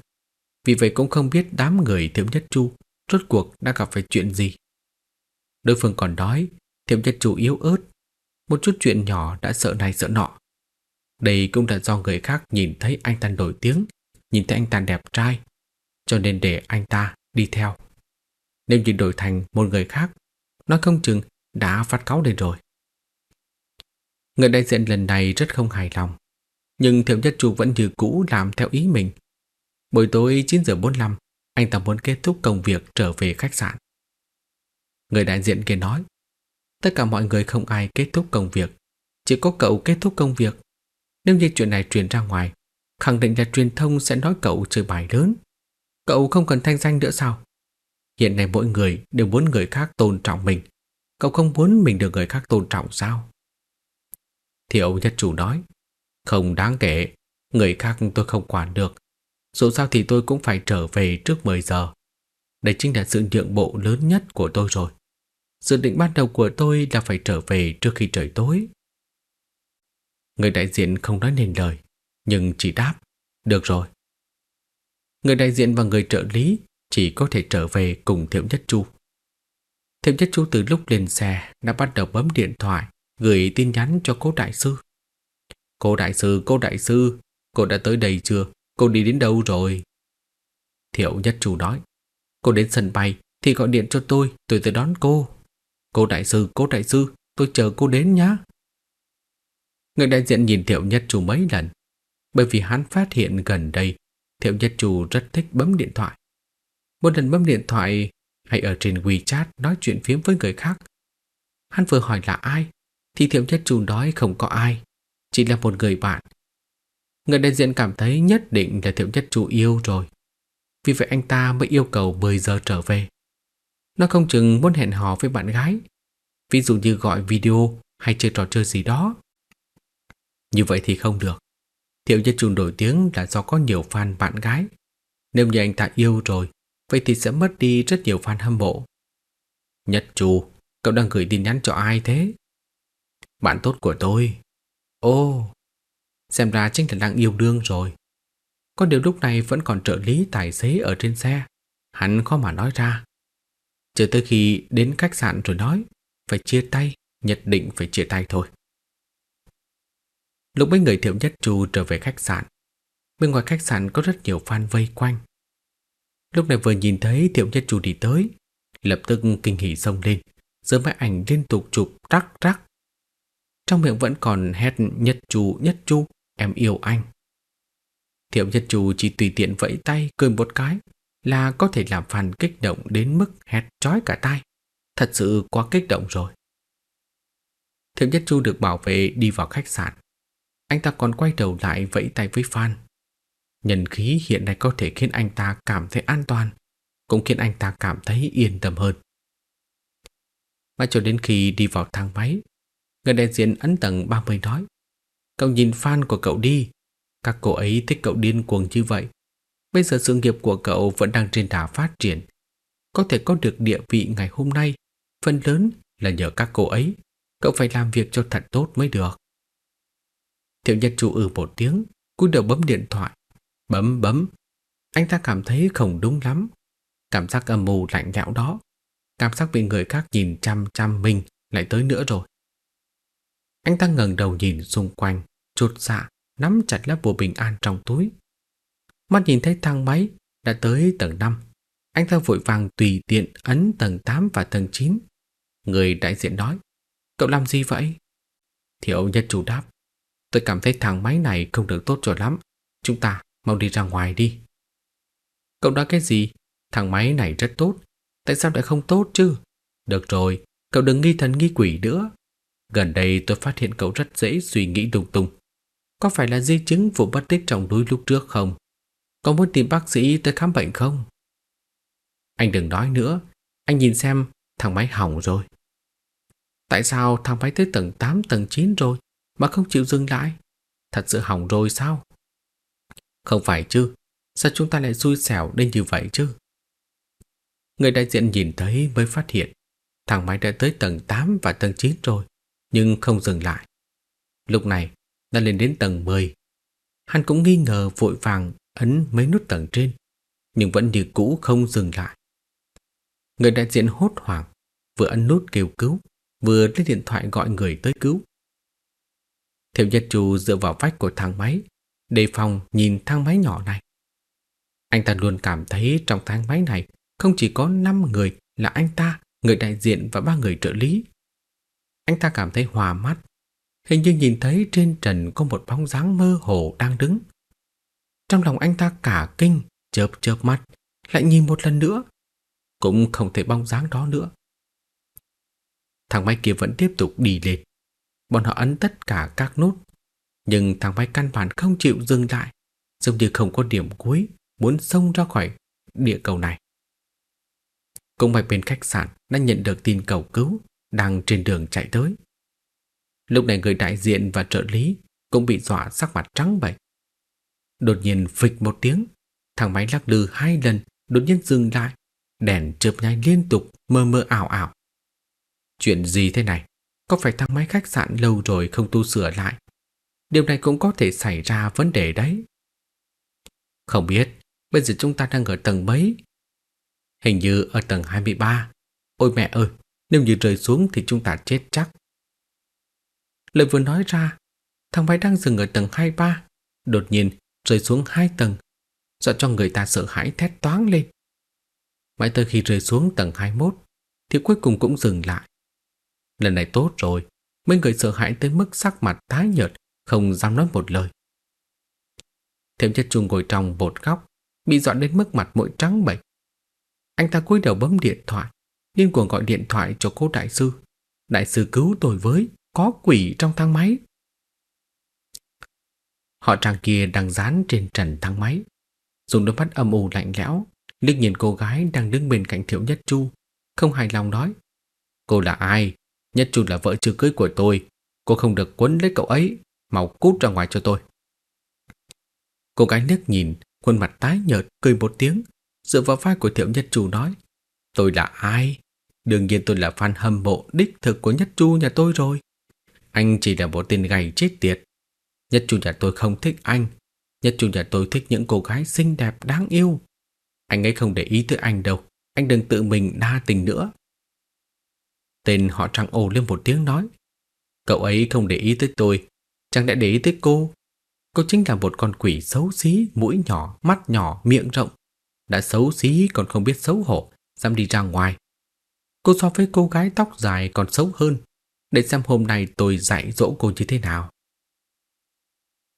S2: Vì vậy cũng không biết đám người Thiệu Nhất Chu rốt cuộc đã gặp phải chuyện gì. Đối phương còn nói Thiệu Nhất Chu yếu ớt, một chút chuyện nhỏ đã sợ này sợ nọ. Đây cũng là do người khác nhìn thấy anh ta nổi tiếng, nhìn thấy anh ta đẹp trai, cho nên để anh ta đi theo. Nếu như đổi thành một người khác, nó không chừng đã phát cáo lên rồi. Người đại diện lần này rất không hài lòng, nhưng Thiệu Nhất Chu vẫn như cũ làm theo ý mình. Buổi tối 9 giờ 45, anh ta muốn kết thúc công việc trở về khách sạn. Người đại diện kia nói, tất cả mọi người không ai kết thúc công việc, chỉ có cậu kết thúc công việc. Nếu như chuyện này truyền ra ngoài, khẳng định là truyền thông sẽ nói cậu chơi bài lớn. Cậu không cần thanh danh nữa sao? Hiện nay mỗi người đều muốn người khác tôn trọng mình. Cậu không muốn mình được người khác tôn trọng sao? Thiệu nhất chủ nói, không đáng kể, người khác tôi không quản được. Dù sao thì tôi cũng phải trở về trước 10 giờ. Đây chính là sự nhượng bộ lớn nhất của tôi rồi. Dự định ban đầu của tôi là phải trở về trước khi trời tối. Người đại diện không nói nên lời, nhưng chỉ đáp, được rồi. Người đại diện và người trợ lý chỉ có thể trở về cùng Thiệu Nhất Chu. Thiệu Nhất Chu từ lúc lên xe đã bắt đầu bấm điện thoại, gửi tin nhắn cho cố đại sư. Cô đại sư, cô đại sư, cô đã tới đây chưa? Cô đi đến đâu rồi? Thiệu Nhất Chu nói, cô đến sân bay Thì gọi điện cho tôi Tôi tới đón cô Cô đại sư, cô đại sư Tôi chờ cô đến nhá Người đại diện nhìn Thiệu Nhất Chu mấy lần. Bởi vì hắn phát hiện gần đây, Thiệu Nhất Chu rất thích bấm điện thoại. Một lần bấm điện thoại, Hay ở trên WeChat nói chuyện phiếm với người khác. Hắn vừa hỏi là ai, Thì Thiệu Nhất Chu nói không có ai, Chỉ là một người bạn. Người đại diện cảm thấy nhất định là Thiệu Nhất Chu yêu rồi. Vì vậy anh ta mới yêu cầu 10 giờ trở về. Nó không chừng muốn hẹn hò với bạn gái. Ví dụ như gọi video hay chơi trò chơi gì đó như vậy thì không được. Thiệu Nhất Trung nổi tiếng là do có nhiều fan bạn gái. Nếu như anh ta yêu rồi, vậy thì sẽ mất đi rất nhiều fan hâm mộ. Nhất Chu, cậu đang gửi tin nhắn cho ai thế? Bạn tốt của tôi. Ô, xem ra chính là đang yêu đương rồi. Có điều lúc này vẫn còn trợ lý tài xế ở trên xe. Hắn khó mà nói ra. Chờ tới khi đến khách sạn rồi nói, phải chia tay, nhất định phải chia tay thôi. Lúc mấy người thiệu nhất chu trở về khách sạn, bên ngoài khách sạn có rất nhiều fan vây quanh. Lúc này vừa nhìn thấy thiệu nhất chu đi tới, lập tức kinh hỉ xông lên, giơ máy ảnh liên tục chụp rắc rắc. Trong miệng vẫn còn hét nhất chu nhất chu, em yêu anh. Thiệu nhất chu chỉ tùy tiện vẫy tay cười một cái là có thể làm fan kích động đến mức hét chói cả tai. Thật sự quá kích động rồi. Thiệu nhất chu được bảo vệ đi vào khách sạn. Anh ta còn quay đầu lại vẫy tay với Phan. Nhân khí hiện nay có thể khiến anh ta cảm thấy an toàn, cũng khiến anh ta cảm thấy yên tâm hơn. Mà cho đến khi đi vào thang máy, người đại diện ấn tầng 30 nói Cậu nhìn fan của cậu đi, các cô ấy thích cậu điên cuồng như vậy. Bây giờ sự nghiệp của cậu vẫn đang trên đà phát triển. Có thể có được địa vị ngày hôm nay, phần lớn là nhờ các cô ấy. Cậu phải làm việc cho thật tốt mới được. Thiệu Nhất Chu ư một tiếng, cúi đầu bấm điện thoại. Bấm bấm. Anh ta cảm thấy không đúng lắm. Cảm giác âm mưu lạnh lẽo đó. Cảm giác bị người khác nhìn chăm chăm mình lại tới nữa rồi. Anh ta ngẩng đầu nhìn xung quanh, chột dạ, nắm chặt lá bùa bình an trong túi. Mắt nhìn thấy thang máy đã tới tầng 5. Anh ta vội vàng tùy tiện ấn tầng 8 và tầng 9. Người đại diện nói, cậu làm gì vậy? Thiệu nhất chủ đáp, Tôi cảm thấy thằng máy này không được tốt cho lắm. Chúng ta mau đi ra ngoài đi. Cậu nói cái gì? Thằng máy này rất tốt. Tại sao lại không tốt chứ? Được rồi, cậu đừng nghi thần nghi quỷ nữa. Gần đây tôi phát hiện cậu rất dễ suy nghĩ lung tung. Có phải là di chứng vụ bất tích trong núi lúc trước không? Có muốn tìm bác sĩ tới khám bệnh không? Anh đừng nói nữa. Anh nhìn xem thằng máy hỏng rồi. Tại sao thằng máy tới tầng 8, tầng 9 rồi? Mà không chịu dừng lại. Thật sự hỏng rồi sao? Không phải chứ, sao chúng ta lại xui xẻo đến như vậy chứ? Người đại diện nhìn thấy mới phát hiện thằng máy đã tới tầng 8 và tầng 9 rồi, nhưng không dừng lại. Lúc này, đã lên đến tầng 10. Hắn cũng nghi ngờ vội vàng ấn mấy nút tầng trên, nhưng vẫn như cũ không dừng lại. Người đại diện hốt hoảng, vừa ấn nút kêu cứu, vừa lấy điện thoại gọi người tới cứu. Thiệu Nhất Chu dựa vào vách của thang máy, đề phòng nhìn thang máy nhỏ này. Anh ta luôn cảm thấy trong thang máy này không chỉ có 5 người là anh ta, người đại diện và ba người trợ lý. Anh ta cảm thấy hòa mắt, hình như nhìn thấy trên trần có một bóng dáng mơ hồ đang đứng. Trong lòng anh ta cả kinh, chớp chớp mắt, lại nhìn một lần nữa, cũng không thấy bóng dáng đó nữa. Thằng máy kia vẫn tiếp tục đi lên. Bọn họ ấn tất cả các nút. Nhưng thằng máy căn bản không chịu dừng lại, Giống như không có điểm cuối Muốn xông ra khỏi địa cầu này. Cũng may bên khách sạn Đã nhận được tin cầu cứu Đang trên đường chạy tới. Lúc này người đại diện và trợ lý Cũng bị dọa sắc mặt trắng bệch. Đột nhiên phịch một tiếng Thằng máy lắc lư hai lần, Đột nhiên dừng lại, Đèn chớp nháy liên tục mơ mơ ảo ảo. Chuyện gì thế này? Có phải thang máy khách sạn lâu rồi không tu sửa lại? Điều này cũng có thể xảy ra vấn đề đấy. Không biết, bây giờ chúng ta đang ở tầng mấy? Hình như ở tầng 23. Ôi mẹ ơi, nếu như rơi xuống thì chúng ta chết chắc. Lời vừa nói ra, thang máy đang dừng ở tầng 23, đột nhiên rơi xuống hai tầng, dọa cho người ta sợ hãi thét toáng lên. Mãi tới khi rơi xuống tầng 21 Thì cuối cùng cũng dừng lại Lần này tốt rồi. Mấy người sợ hãi tới mức sắc mặt tái nhợt, Không dám nói một lời. Thiểm chất trung ngồi trong một góc, Bị dọa đến mức mặt mũi trắng bệch. Anh ta cúi đầu bấm điện thoại, Điên cuồng gọi điện thoại cho cô đại sư. Đại sư cứu tôi với, Có quỷ trong thang máy. Họ trang kia đang dán trên trần thang máy. Dùng đôi mắt âm u lạnh lẽo, liếc nhìn cô gái đang đứng bên cạnh Thiệu Nhất Chu, Không hài lòng nói, Cô là ai? Nhất Chu là vợ chưa cưới của tôi. Cô không được quấn lấy cậu ấy, Mau cút ra ngoài cho tôi. Cô gái nước nhìn, Khuôn mặt tái nhợt, cười một tiếng, Dựa vào vai của Thiệu Nhất Chu nói, Tôi là ai? Đương nhiên tôi là fan hâm mộ, đích thực của Nhất Chu nhà tôi rồi. Anh chỉ là một tên gầy chết tiệt. Nhất Chu nhà tôi không thích anh. Nhất Chu nhà tôi thích những cô gái xinh đẹp, đáng yêu. Anh ấy không để ý tới anh đâu. Anh đừng tự mình đa tình nữa. Tên họ trăng ồ lên một tiếng nói. Cậu ấy không để ý tới tôi Chẳng lẽ để ý tới cô? Cô chính là một con quỷ xấu xí Mũi nhỏ, mắt nhỏ, miệng rộng. Đã xấu xí còn không biết xấu hổ Dám đi ra ngoài. Cô so với cô gái tóc dài còn xấu hơn. Để xem hôm nay tôi dạy dỗ cô như thế nào.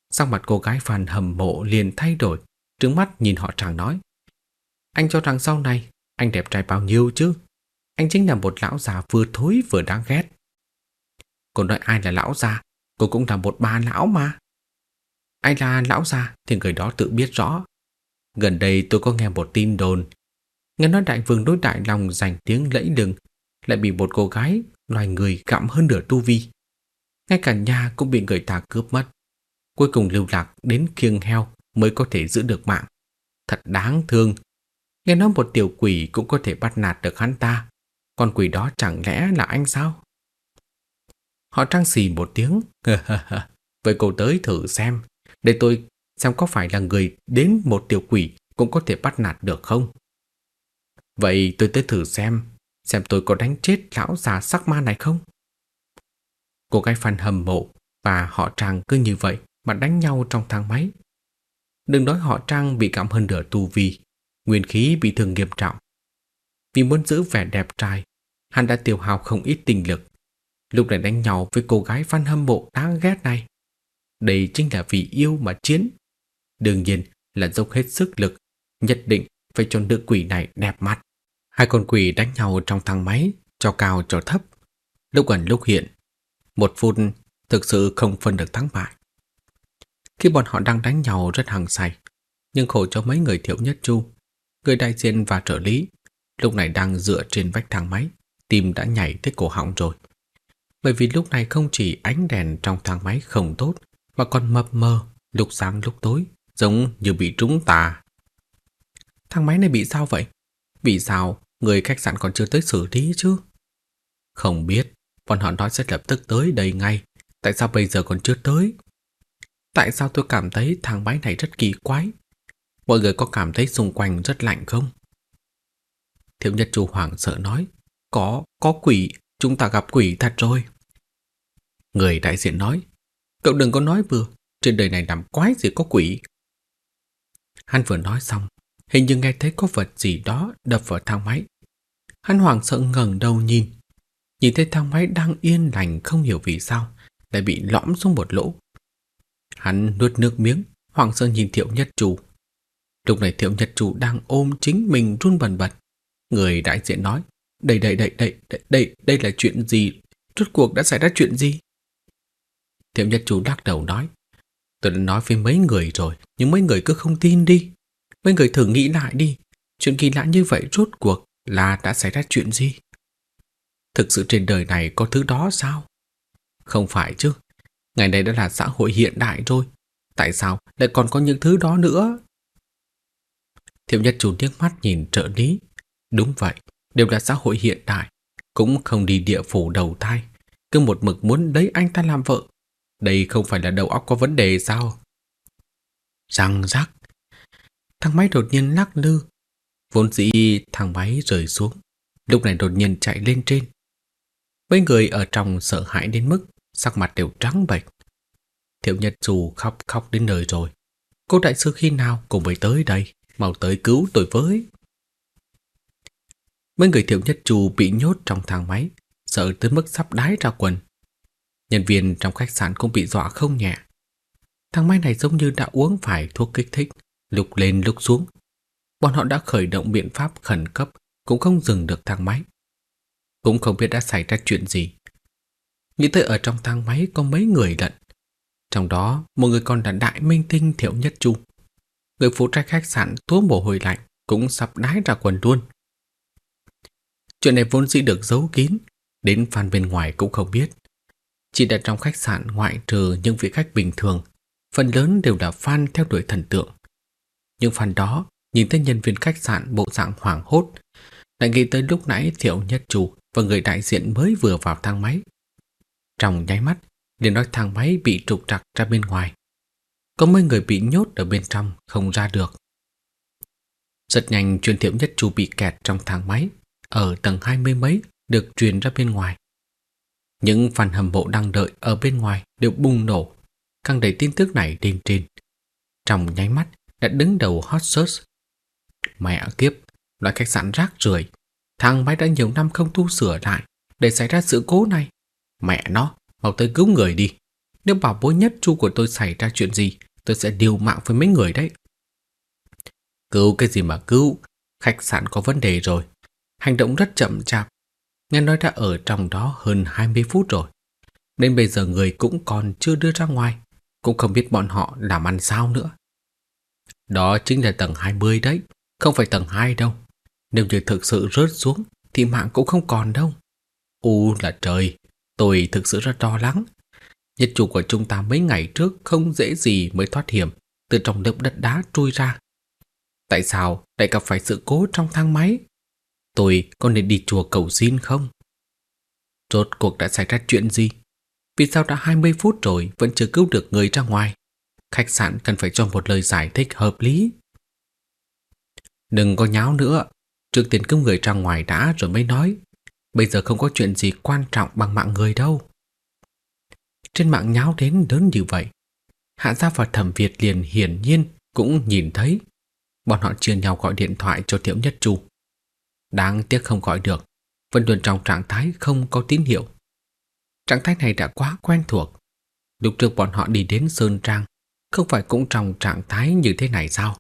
S2: Sắc mặt cô gái phàn hầm mộ liền thay đổi Trứng mắt nhìn họ chàng nói. Anh cho rằng sau này Anh đẹp trai bao nhiêu chứ? Anh chính là một lão già vừa thối vừa đáng ghét. Cô nói ai là lão già? Cô cũng là một bà lão mà. Ai là lão già Thì người đó tự biết rõ. Gần đây tôi có nghe một tin đồn. Nghe nói đại vương đối đại lòng giành tiếng lẫy lừng, Lại bị một cô gái Loài người gặm hơn nửa tu vi. Ngay cả nhà cũng bị người ta cướp mất. Cuối cùng lưu lạc đến kiêng heo Mới có thể giữ được mạng. Thật đáng thương. Nghe nói một tiểu quỷ cũng có thể bắt nạt được hắn ta. Con quỷ đó chẳng lẽ là anh sao? Họ trang xì một tiếng. [LAUGHS] Vậy cô tới thử xem. Để tôi xem có phải là người đến một tiểu quỷ Cũng có thể bắt nạt được không. Vậy tôi tới thử xem Xem tôi có đánh chết lão già sắc ma này không. Cô gái phan hầm mộ Và họ trang cứ như vậy Mà đánh nhau trong thang máy. Đừng nói họ trang bị cảm hơn nửa tu vi, Nguyên khí bị thương nghiêm trọng. Vì muốn giữ vẻ đẹp trai Hắn đã tiêu hao không ít tinh lực. Lúc này đánh nhau với cô gái phan hâm mộ đáng ghét này. Đây chính là vì yêu mà chiến. Đương nhiên là dốc hết sức lực Nhất định phải cho nữ quỷ này đẹp mắt. Hai con quỷ đánh nhau trong thang máy, cho cao cho thấp, lúc gần lúc hiện. Một phút thực sự không phân được thắng bại. Khi bọn họ đang đánh nhau rất hăng say, nhưng khổ cho mấy người thiểu nhất chu, người đại diện và trợ lý, lúc này đang dựa trên vách thang máy, tim đã nhảy tới cổ họng rồi. Bởi vì lúc này không chỉ ánh đèn trong thang máy không tốt, mà còn mập mờ, lúc sáng lúc tối, giống như bị trúng tà. Thang máy này bị sao vậy? Vì sao người khách sạn còn chưa tới xử lý chứ? Không biết, bọn họ nói sẽ lập tức tới đây ngay. Tại sao bây giờ còn chưa tới? Tại sao tôi cảm thấy thang máy này rất kỳ quái? Mọi người có cảm thấy xung quanh rất lạnh không? Thiếu nhất chủ hoàng sợ nói có, có quỷ, chúng ta gặp quỷ thật rồi. Người đại diện nói Cậu đừng có nói vừa, trên đời này làm quái gì có quỷ. Hắn vừa nói xong Hình như nghe thấy có vật gì đó đập vào thang máy. Hắn hoảng sợ ngẩng đầu nhìn. Nhìn thấy thang máy đang yên lành không hiểu vì sao, lại bị lõm xuống một lỗ. Hắn nuốt nước miếng, hoảng sợ nhìn Thiệu Nhất Chủ. Lúc này Thiệu Nhất Chủ đang ôm chính mình run bần bật. Người đại diện nói, đây đây đây đây đây đây, đây là chuyện gì? Rốt cuộc đã xảy ra chuyện gì? Thiệu Nhất Chủ lắc đầu nói, tôi đã nói với mấy người rồi, nhưng mấy người cứ không tin đi. Mấy người thử nghĩ lại đi, chuyện kỳ lạ như vậy rốt cuộc là đã xảy ra chuyện gì? Thực sự trên đời này có thứ đó sao? Không phải chứ, ngày nay đã là xã hội hiện đại rồi, tại sao lại còn có những thứ đó nữa? Thiệu Nhất Chủ liếc mắt nhìn trợ lý. Đúng vậy, đều là xã hội hiện đại, cũng không đi địa phủ đầu thai, cứ một mực muốn lấy anh ta làm vợ. Đây không phải là đầu óc có vấn đề sao? Răng rắc, Thang máy đột nhiên lắc lư. Vốn dĩ thang máy rời xuống. Lúc này đột nhiên chạy lên trên. Mấy người ở trong sợ hãi đến mức sắc mặt đều trắng bệch. Thiệu Nhật dù khóc khóc đến nơi rồi. Cô đại sư khi nào cùng với tới đây, mau tới cứu tôi với. Mấy người thiệu nhất chu bị nhốt trong thang máy, sợ tới mức sắp đái ra quần. Nhân viên trong khách sạn cũng bị dọa không nhẹ. Thang máy này giống như đã uống phải thuốc kích thích, lục lên lục xuống. Bọn họ đã khởi động biện pháp khẩn cấp, cũng không dừng được thang máy. Cũng không biết đã xảy ra chuyện gì. Nghĩ tới ở trong thang máy có mấy người lận. Trong đó, một người còn là đại minh tinh thiệu nhất chu. Người phụ trách khách sạn túa mồ hôi lạnh cũng sắp đái ra quần luôn. Chuyện này vốn dĩ được giấu kín, đến fan bên ngoài cũng không biết. Chỉ đặt trong khách sạn ngoại trừ những vị khách bình thường, phần lớn đều là fan theo đuổi thần tượng. Những fan đó nhìn thấy nhân viên khách sạn bộ dạng hoảng hốt, lại nghĩ tới lúc nãy Thiệu Nhất Chủ và người đại diện mới vừa vào thang máy. Trong nháy mắt, liền nói thang máy bị trục trặc ra bên ngoài. Có mấy người bị nhốt ở bên trong, không ra được. Rất nhanh truyền Thiệu Nhất Chủ bị kẹt trong thang máy, ở tầng hai mươi mấy được truyền ra bên ngoài. Những fan hâm mộ đang đợi ở bên ngoài đều bùng nổ, Căng đẩy tin tức này lên trên. Trong nháy mắt đã đứng đầu hot search. Mẹ kiếp, loại khách sạn rác rưởi, thang máy đã nhiều năm không tu sửa lại để xảy ra sự cố này. Mẹ nó, mau tới cứu người đi. Nếu bảo bối nhất chu của tôi xảy ra chuyện gì, tôi sẽ điều mạng với mấy người đấy. Cứu cái gì mà cứu, khách sạn có vấn đề rồi. Hành động rất chậm chạp, Nghe nói đã ở trong đó hơn 20 phút rồi. Đến bây giờ người cũng còn chưa đưa ra ngoài. Cũng không biết bọn họ làm ăn sao nữa. Đó chính là tầng 20 đấy, không phải tầng 2 đâu. Nếu như thực sự rớt xuống thì mạng cũng không còn đâu. U là trời, tôi thực sự rất lo lắng. Nhật chủ của chúng ta mấy ngày trước không dễ gì mới thoát hiểm từ trong lớp đất đá trôi ra. Tại sao lại gặp phải sự cố trong thang máy? Tôi có nên đi chùa cầu xin không? Rốt cuộc đã xảy ra chuyện gì? Vì sao đã 20 phút rồi vẫn chưa cứu được người ra ngoài? Khách sạn cần phải cho một lời giải thích hợp lý. Đừng có nháo nữa. Trước tiên cứu người ra ngoài đã rồi mới nói. Bây giờ không có chuyện gì quan trọng bằng mạng người đâu. Trên mạng nháo đến lớn như vậy. Hạ Gia và Thẩm Việt liền hiển nhiên cũng nhìn thấy. Bọn họ chia nhau gọi điện thoại cho Tiểu Nhất Chu. Đáng tiếc không gọi được, vẫn luôn trong trạng thái không có tín hiệu. Trạng thái này đã quá quen thuộc. Lúc trước bọn họ đi đến Sơn Trang, không phải cũng trong trạng thái như thế này sao?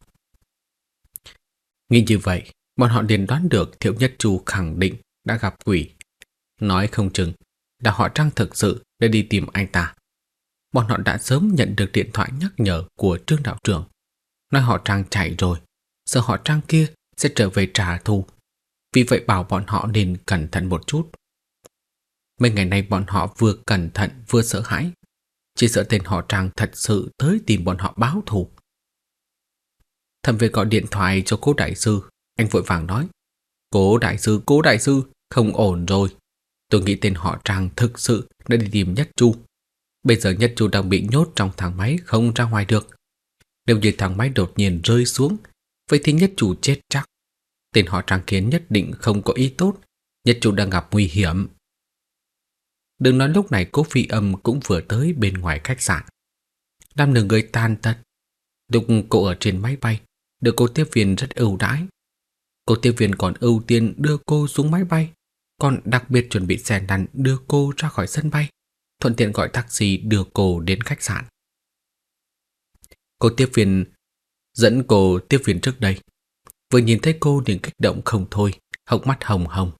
S2: Nghĩ như vậy, bọn họ liền đoán được Thiệu Nhất Chu khẳng định đã gặp quỷ. Nói không chừng là họ Trang thực sự để đi tìm anh ta. Bọn họ đã sớm nhận được điện thoại nhắc nhở của trương đạo trưởng. Nói họ Trang chạy rồi, sợ họ Trang kia sẽ trở về trả thù vì vậy bảo bọn họ nên cẩn thận một chút. Mấy ngày nay bọn họ vừa cẩn thận vừa sợ hãi. Chỉ sợ tên họ Trang thật sự tới tìm bọn họ báo thù. Thẩm về gọi điện thoại cho cố đại sư. Anh vội vàng nói. Cố đại sư, cố đại sư, không ổn rồi. Tôi nghĩ tên họ Trang thực sự đã đi tìm Nhất Chu. Bây giờ Nhất Chu đang bị nhốt trong thang máy không ra ngoài được. Nếu như thang máy đột nhiên rơi xuống, vậy thì Nhất Chu chết chắc. Tên họ Trang Kiến nhất định không có ý tốt, nhất chủ đang gặp nguy hiểm. Đừng nói lúc này cố phi âm cũng vừa tới bên ngoài khách sạn. Làm nửa người tan tật. Lúc cô ở trên máy bay, được cô tiếp viên rất ưu đãi. Cô tiếp viên còn ưu tiên đưa cô xuống máy bay, còn đặc biệt chuẩn bị xe lăn đưa cô ra khỏi sân bay, thuận tiện gọi taxi đưa cô đến khách sạn. Cô tiếp viên dẫn cô tiếp viên trước đây Vừa nhìn thấy cô liền kích động không thôi, hốc mắt hồng hồng.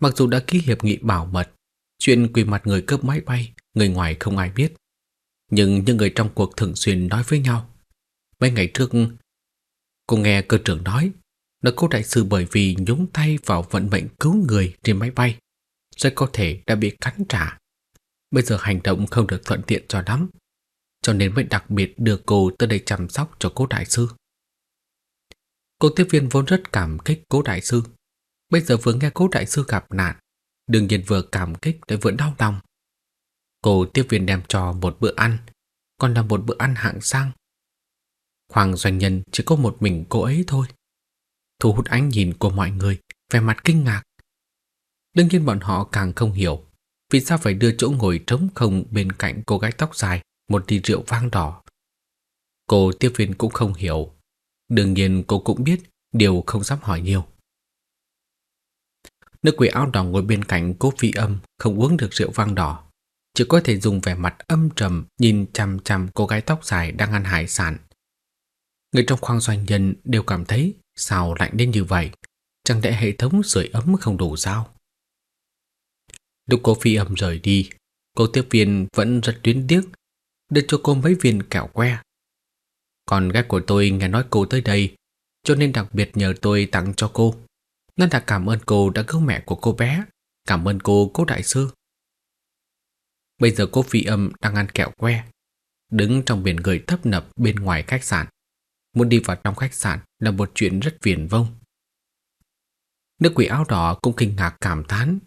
S2: Mặc dù đã ký hiệp nghị bảo mật, chuyện quỳ mặt người cướp máy bay, người ngoài không ai biết. Nhưng những người trong cuộc thường xuyên nói với nhau. Mấy ngày trước, cô nghe cơ trưởng nói, nói cô đại sư bởi vì nhúng tay vào vận mệnh cứu người trên máy bay, rất có thể đã bị cắn trả. Bây giờ hành động không được thuận tiện cho lắm, cho nên mới đặc biệt đưa cô tới đây chăm sóc cho cô đại sư. Cô tiếp viên vốn rất cảm kích cố đại sư. Bây giờ vừa nghe cố đại sư gặp nạn, đương nhiên vừa cảm kích lại vừa đau lòng. Cô tiếp viên đem cho một bữa ăn, còn là một bữa ăn hạng sang. Hoàng doanh nhân chỉ có một mình cô ấy thôi. Thu hút ánh nhìn của mọi người, vẻ mặt kinh ngạc. Đương nhiên bọn họ càng không hiểu vì sao phải đưa chỗ ngồi trống không bên cạnh cô gái tóc dài một ly rượu vang đỏ. Cô tiếp viên cũng không hiểu Đương nhiên cô cũng biết điều không dám hỏi nhiều. Nữ quỷ áo đỏ ngồi bên cạnh cố phi âm không uống được rượu vang đỏ, chỉ có thể dùng vẻ mặt âm trầm nhìn chằm chằm cô gái tóc dài đang ăn hải sản. Người trong khoang doanh nhân đều cảm thấy sao lạnh đến như vậy, chẳng lẽ hệ thống sưởi ấm không đủ sao? Lúc cô phi âm rời đi, cô tiếp viên vẫn rất tuyến tiếc, đưa cho cô mấy viên kẹo que. Còn gái của tôi nghe nói cô tới đây, cho nên đặc biệt nhờ tôi tặng cho cô. Nên là cảm ơn cô đã cứu mẹ của cô bé, cảm ơn cô cố đại sư. Bây giờ cô phi âm đang ăn kẹo que, đứng trong biển người thấp nập bên ngoài khách sạn. Muốn đi vào trong khách sạn là một chuyện rất viển vông. nước quỷ áo đỏ cũng kinh ngạc cảm thán.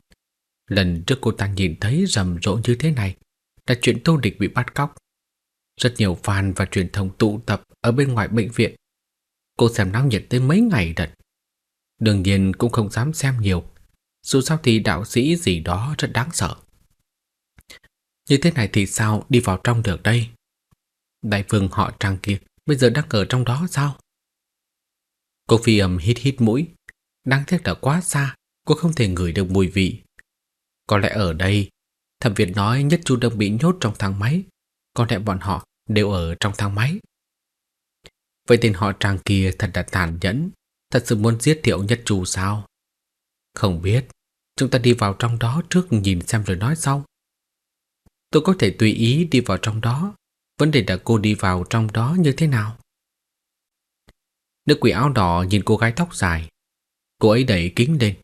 S2: Lần trước cô ta nhìn thấy rầm rộ như thế này là chuyện Tô Địch bị bắt cóc. Rất nhiều fan và truyền thông tụ tập ở bên ngoài bệnh viện. Cô xem náo nhiệt tới mấy ngày đợt. Đương nhiên cũng không dám xem nhiều. Dù sao thì đạo sĩ gì đó rất đáng sợ. Như thế này thì sao đi vào trong được đây? Đại vương họ trang kia bây giờ đang ở trong đó sao? Cô phi ầm hít hít mũi. Đáng tiếc là quá xa, cô không thể ngửi được mùi vị. Có lẽ ở đây, thẩm Việt nói nhất chu đang bị nhốt trong thang máy con lẽ bọn họ đều ở trong thang máy. Vậy tên họ trang kia thật là tàn nhẫn, thật sự muốn giết thiệu nhất chủ sao? Không biết, chúng ta đi vào trong đó trước nhìn xem rồi nói sau. Tôi có thể tùy ý đi vào trong đó, vấn đề là cô đi vào trong đó như thế nào? Nữ quỷ áo đỏ nhìn cô gái tóc dài. Cô ấy đẩy kính lên.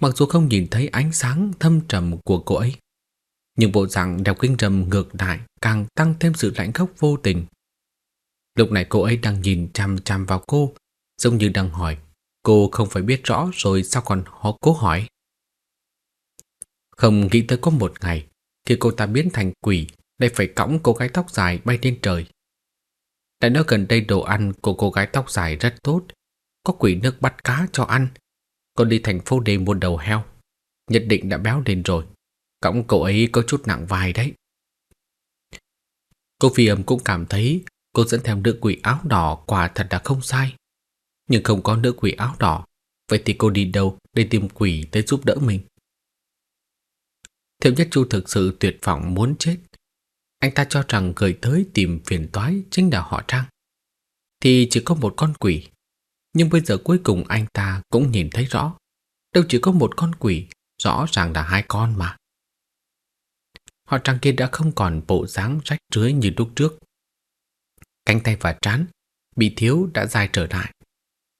S2: Mặc dù không nhìn thấy ánh sáng thâm trầm của cô ấy, nhưng bộ dạng đeo kính râm ngược lại càng tăng thêm sự lạnh khốc vô tình. Lúc này cô ấy đang nhìn chăm chăm vào cô, giống như đang hỏi, cô không phải biết rõ rồi sao còn họ cố hỏi. Không nghĩ tới có một ngày, khi cô ta biến thành quỷ, lại phải cõng cô gái tóc dài bay lên trời. Tại nơi gần đây đồ ăn của cô gái tóc dài rất tốt, có quỷ nước bắt cá cho ăn. Còn đi thành phố đêm mua đầu heo, nhất định đã béo lên rồi. Cõng cậu ấy có chút nặng vai đấy. Cô phi âm cũng cảm thấy cô dẫn theo nữ quỷ áo đỏ quả thật là không sai. Nhưng không có nữ quỷ áo đỏ, vậy thì cô đi đâu để tìm quỷ tới giúp đỡ mình? Thiệu Nhất Chu thực sự tuyệt vọng muốn chết. Anh ta cho rằng gửi tới tìm phiền toái chính là họ Trang. Thì chỉ có một con quỷ. Nhưng bây giờ cuối cùng anh ta cũng nhìn thấy rõ. Đâu chỉ có một con quỷ, rõ ràng là hai con mà. Họ Trang kia đã không còn bộ dáng rách rưới như lúc trước. Cánh tay và trán bị thiếu đã dài trở lại.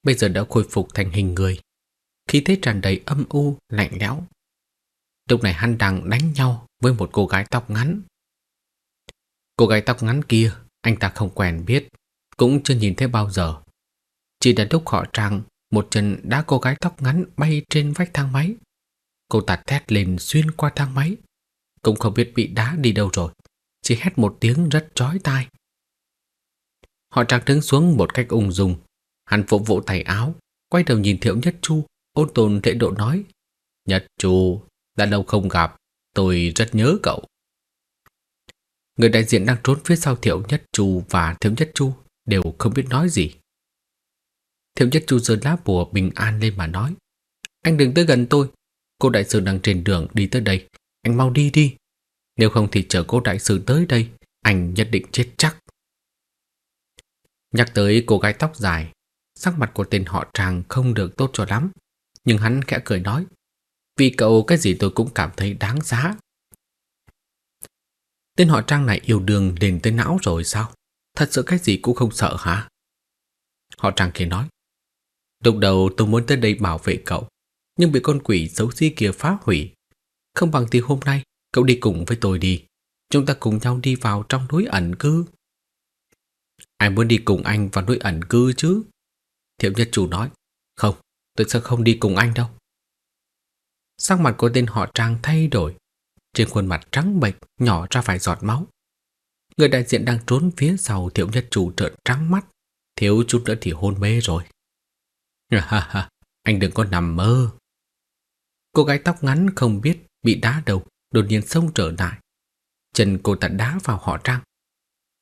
S2: Bây giờ đã khôi phục thành hình người. Khí thế tràn đầy âm u, lạnh lẽo. Lúc này hắn đang đánh nhau với một cô gái tóc ngắn Cô gái tóc ngắn kia Anh ta không quen biết Cũng chưa nhìn thấy bao giờ Chỉ đến lúc họ trang Một chân đá cô gái tóc ngắn bay trên vách thang máy Cô ta thét lên xuyên qua thang máy cũng không biết bị đá đi đâu rồi. Chỉ hét một tiếng rất chói tai. Họ trang đứng xuống một cách ung dung. Hắn vỗ vỗ tay áo Quay đầu nhìn Thiệu Nhất Chu Ôn tồn lễ độ nói Nhất Chu, đã lâu không gặp Tôi rất nhớ cậu. Người đại diện đang trốn phía sau Thiệu Nhất Chu và thiệu Nhất Chu đều không biết nói gì. Thiệu Nhất Chu giơ lá bùa bình an lên mà nói Anh đừng tới gần tôi. Cô đại sư đang trên đường đi tới đây. Anh mau đi đi Nếu không thì chờ cô đại sư tới đây, Anh nhất định chết chắc Nhắc tới cô gái tóc dài, Sắc mặt của tên họ Trang không được tốt cho lắm, Nhưng hắn khẽ cười nói, Vì cậu cái gì tôi cũng cảm thấy đáng giá Tên họ Trang này yêu đương lên tới não rồi sao? Thật sự cái gì cũng không sợ hả? Họ Trang kia nói, Lúc đầu tôi muốn tới đây bảo vệ cậu, Nhưng bị con quỷ xấu xí kia phá hủy không bằng thì hôm nay Cậu đi cùng với tôi đi Chúng ta cùng nhau đi vào trong núi ẩn cư Ai muốn đi cùng anh vào núi ẩn cư chứ? Thiệu Nhất Chủ nói Không, tôi sẽ không đi cùng anh đâu Sắc mặt của tên họ Trang thay đổi trên khuôn mặt trắng bệch nhỏ ra vài giọt máu. Người đại diện đang trốn phía sau Thiệu Nhất Chủ trợn trắng mắt, thiếu chút nữa thì hôn mê rồi. Ha ha, anh đừng có nằm mơ. Cô gái tóc ngắn không biết bị đá đầu, đột nhiên xông trở lại. Chân cô ta đá vào họ Trang.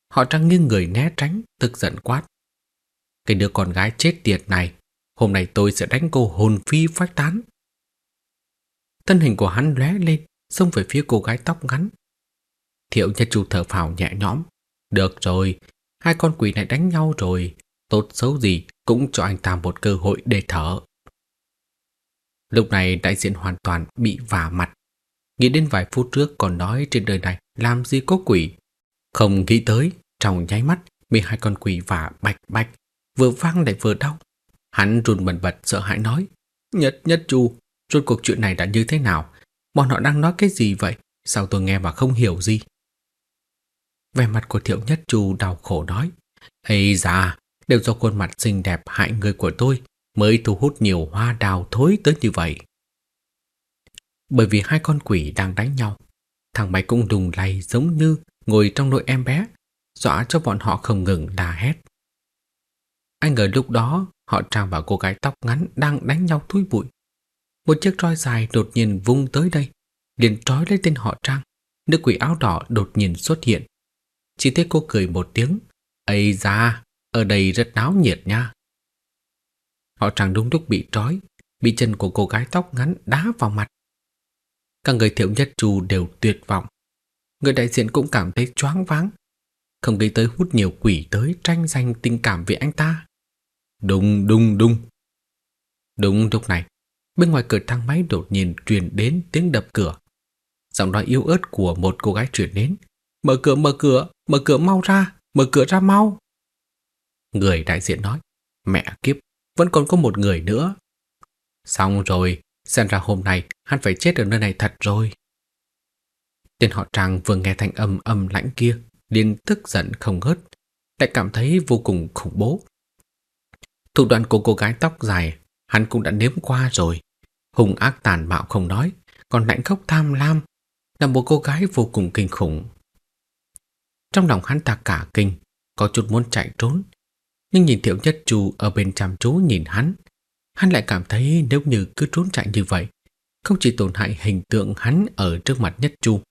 S2: Họ Trang nghiêng người né tránh, tức giận quát. Cái đứa con gái chết tiệt này, hôm nay tôi sẽ đánh cô hồn phi phách tán. thân hình của hắn lóe lên, xông về phía cô gái tóc ngắn. Thiệu Nhất Chu thở phào nhẹ nhõm. Được rồi, hai con quỷ này đánh nhau rồi, tốt xấu gì cũng cho anh ta một cơ hội để thở. Lúc này đại diện hoàn toàn bị vả mặt. Nghĩ đến vài phút trước còn nói trên đời này làm gì có quỷ. Không nghĩ tới, trong nháy mắt bị hai con quỷ vả bạch bạch, vừa vang lại vừa đau. Hắn run bần bật sợ hãi nói, Nhất nhất chu, rốt cuộc chuyện này đã như thế nào? Bọn họ đang nói cái gì vậy? Sao tôi nghe mà không hiểu gì? Vẻ mặt của thiệu nhất chu đau khổ nói, Ây da, đều do khuôn mặt xinh đẹp hại người của tôi mới thu hút nhiều hoa đào thối tới như vậy. Bởi vì hai con quỷ đang đánh nhau, thằng máy cũng đùng lay giống như ngồi trong nội em bé, dọa cho bọn họ không ngừng đà hét. Anh ngờ lúc đó họ trang vào cô gái tóc ngắn đang đánh nhau thui bụi. Một chiếc roi dài đột nhiên vung tới đây, liền trói lấy tên họ Trang. Nữ quỷ áo đỏ đột nhiên xuất hiện. Chỉ thấy cô cười một tiếng. Ây da, ở đây rất náo nhiệt nha. Họ Trang đúng lúc bị trói, bị chân của cô gái tóc ngắn đá vào mặt. Các người thiệu nhất trù đều tuyệt vọng. Người đại diện cũng cảm thấy choáng váng. Không nghĩ tới hút nhiều quỷ tới tranh giành tình cảm với anh ta. Đùng đùng đùng. Đúng lúc này, bên ngoài cửa thang máy đột nhiên truyền đến tiếng đập cửa. Giọng nói yếu ớt của một cô gái truyền đến. Mở cửa, mở cửa, mở cửa mau ra, mở cửa ra mau. Người đại diện nói, mẹ kiếp, vẫn còn có một người nữa. Xong rồi, xem ra hôm nay hắn phải chết ở nơi này thật rồi. Tên họ Trang vừa nghe thanh âm âm lãnh kia, liền tức giận không ngớt, lại cảm thấy vô cùng khủng bố. Thủ đoạn của cô gái tóc dài, hắn cũng đã nếm qua rồi. Hùng ác tàn bạo không nói, còn lãnh khốc tham lam, là một cô gái vô cùng kinh khủng. Trong lòng hắn ta cả kinh, có chút muốn chạy trốn. Nhưng nhìn Thiệu Nhất Chu ở bên chăm chú nhìn hắn, hắn lại cảm thấy nếu như cứ trốn chạy như vậy, không chỉ tổn hại hình tượng hắn ở trước mặt Nhất Chu.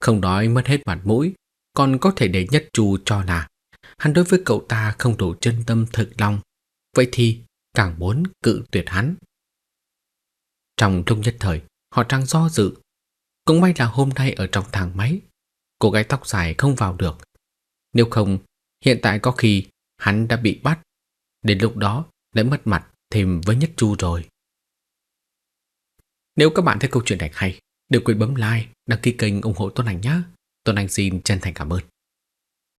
S2: Không nói mất hết mặt mũi, còn có thể để Nhất Chu cho là hắn đối với cậu ta không đủ chân tâm thực lòng, vậy thì càng muốn cự tuyệt hắn. Trong lúc nhất thời, họ đang do dự. Cũng may là hôm nay ở trong thang máy, cô gái tóc dài không vào được. Nếu không, hiện tại có khi hắn đã bị bắt. Đến lúc đó lại mất mặt thêm với Nhất Chu rồi. Nếu các bạn thấy câu chuyện này hay, đừng quên bấm like, đăng ký kênh ủng hộ Tuấn Anh nhé. Tuấn Anh xin chân thành cảm ơn.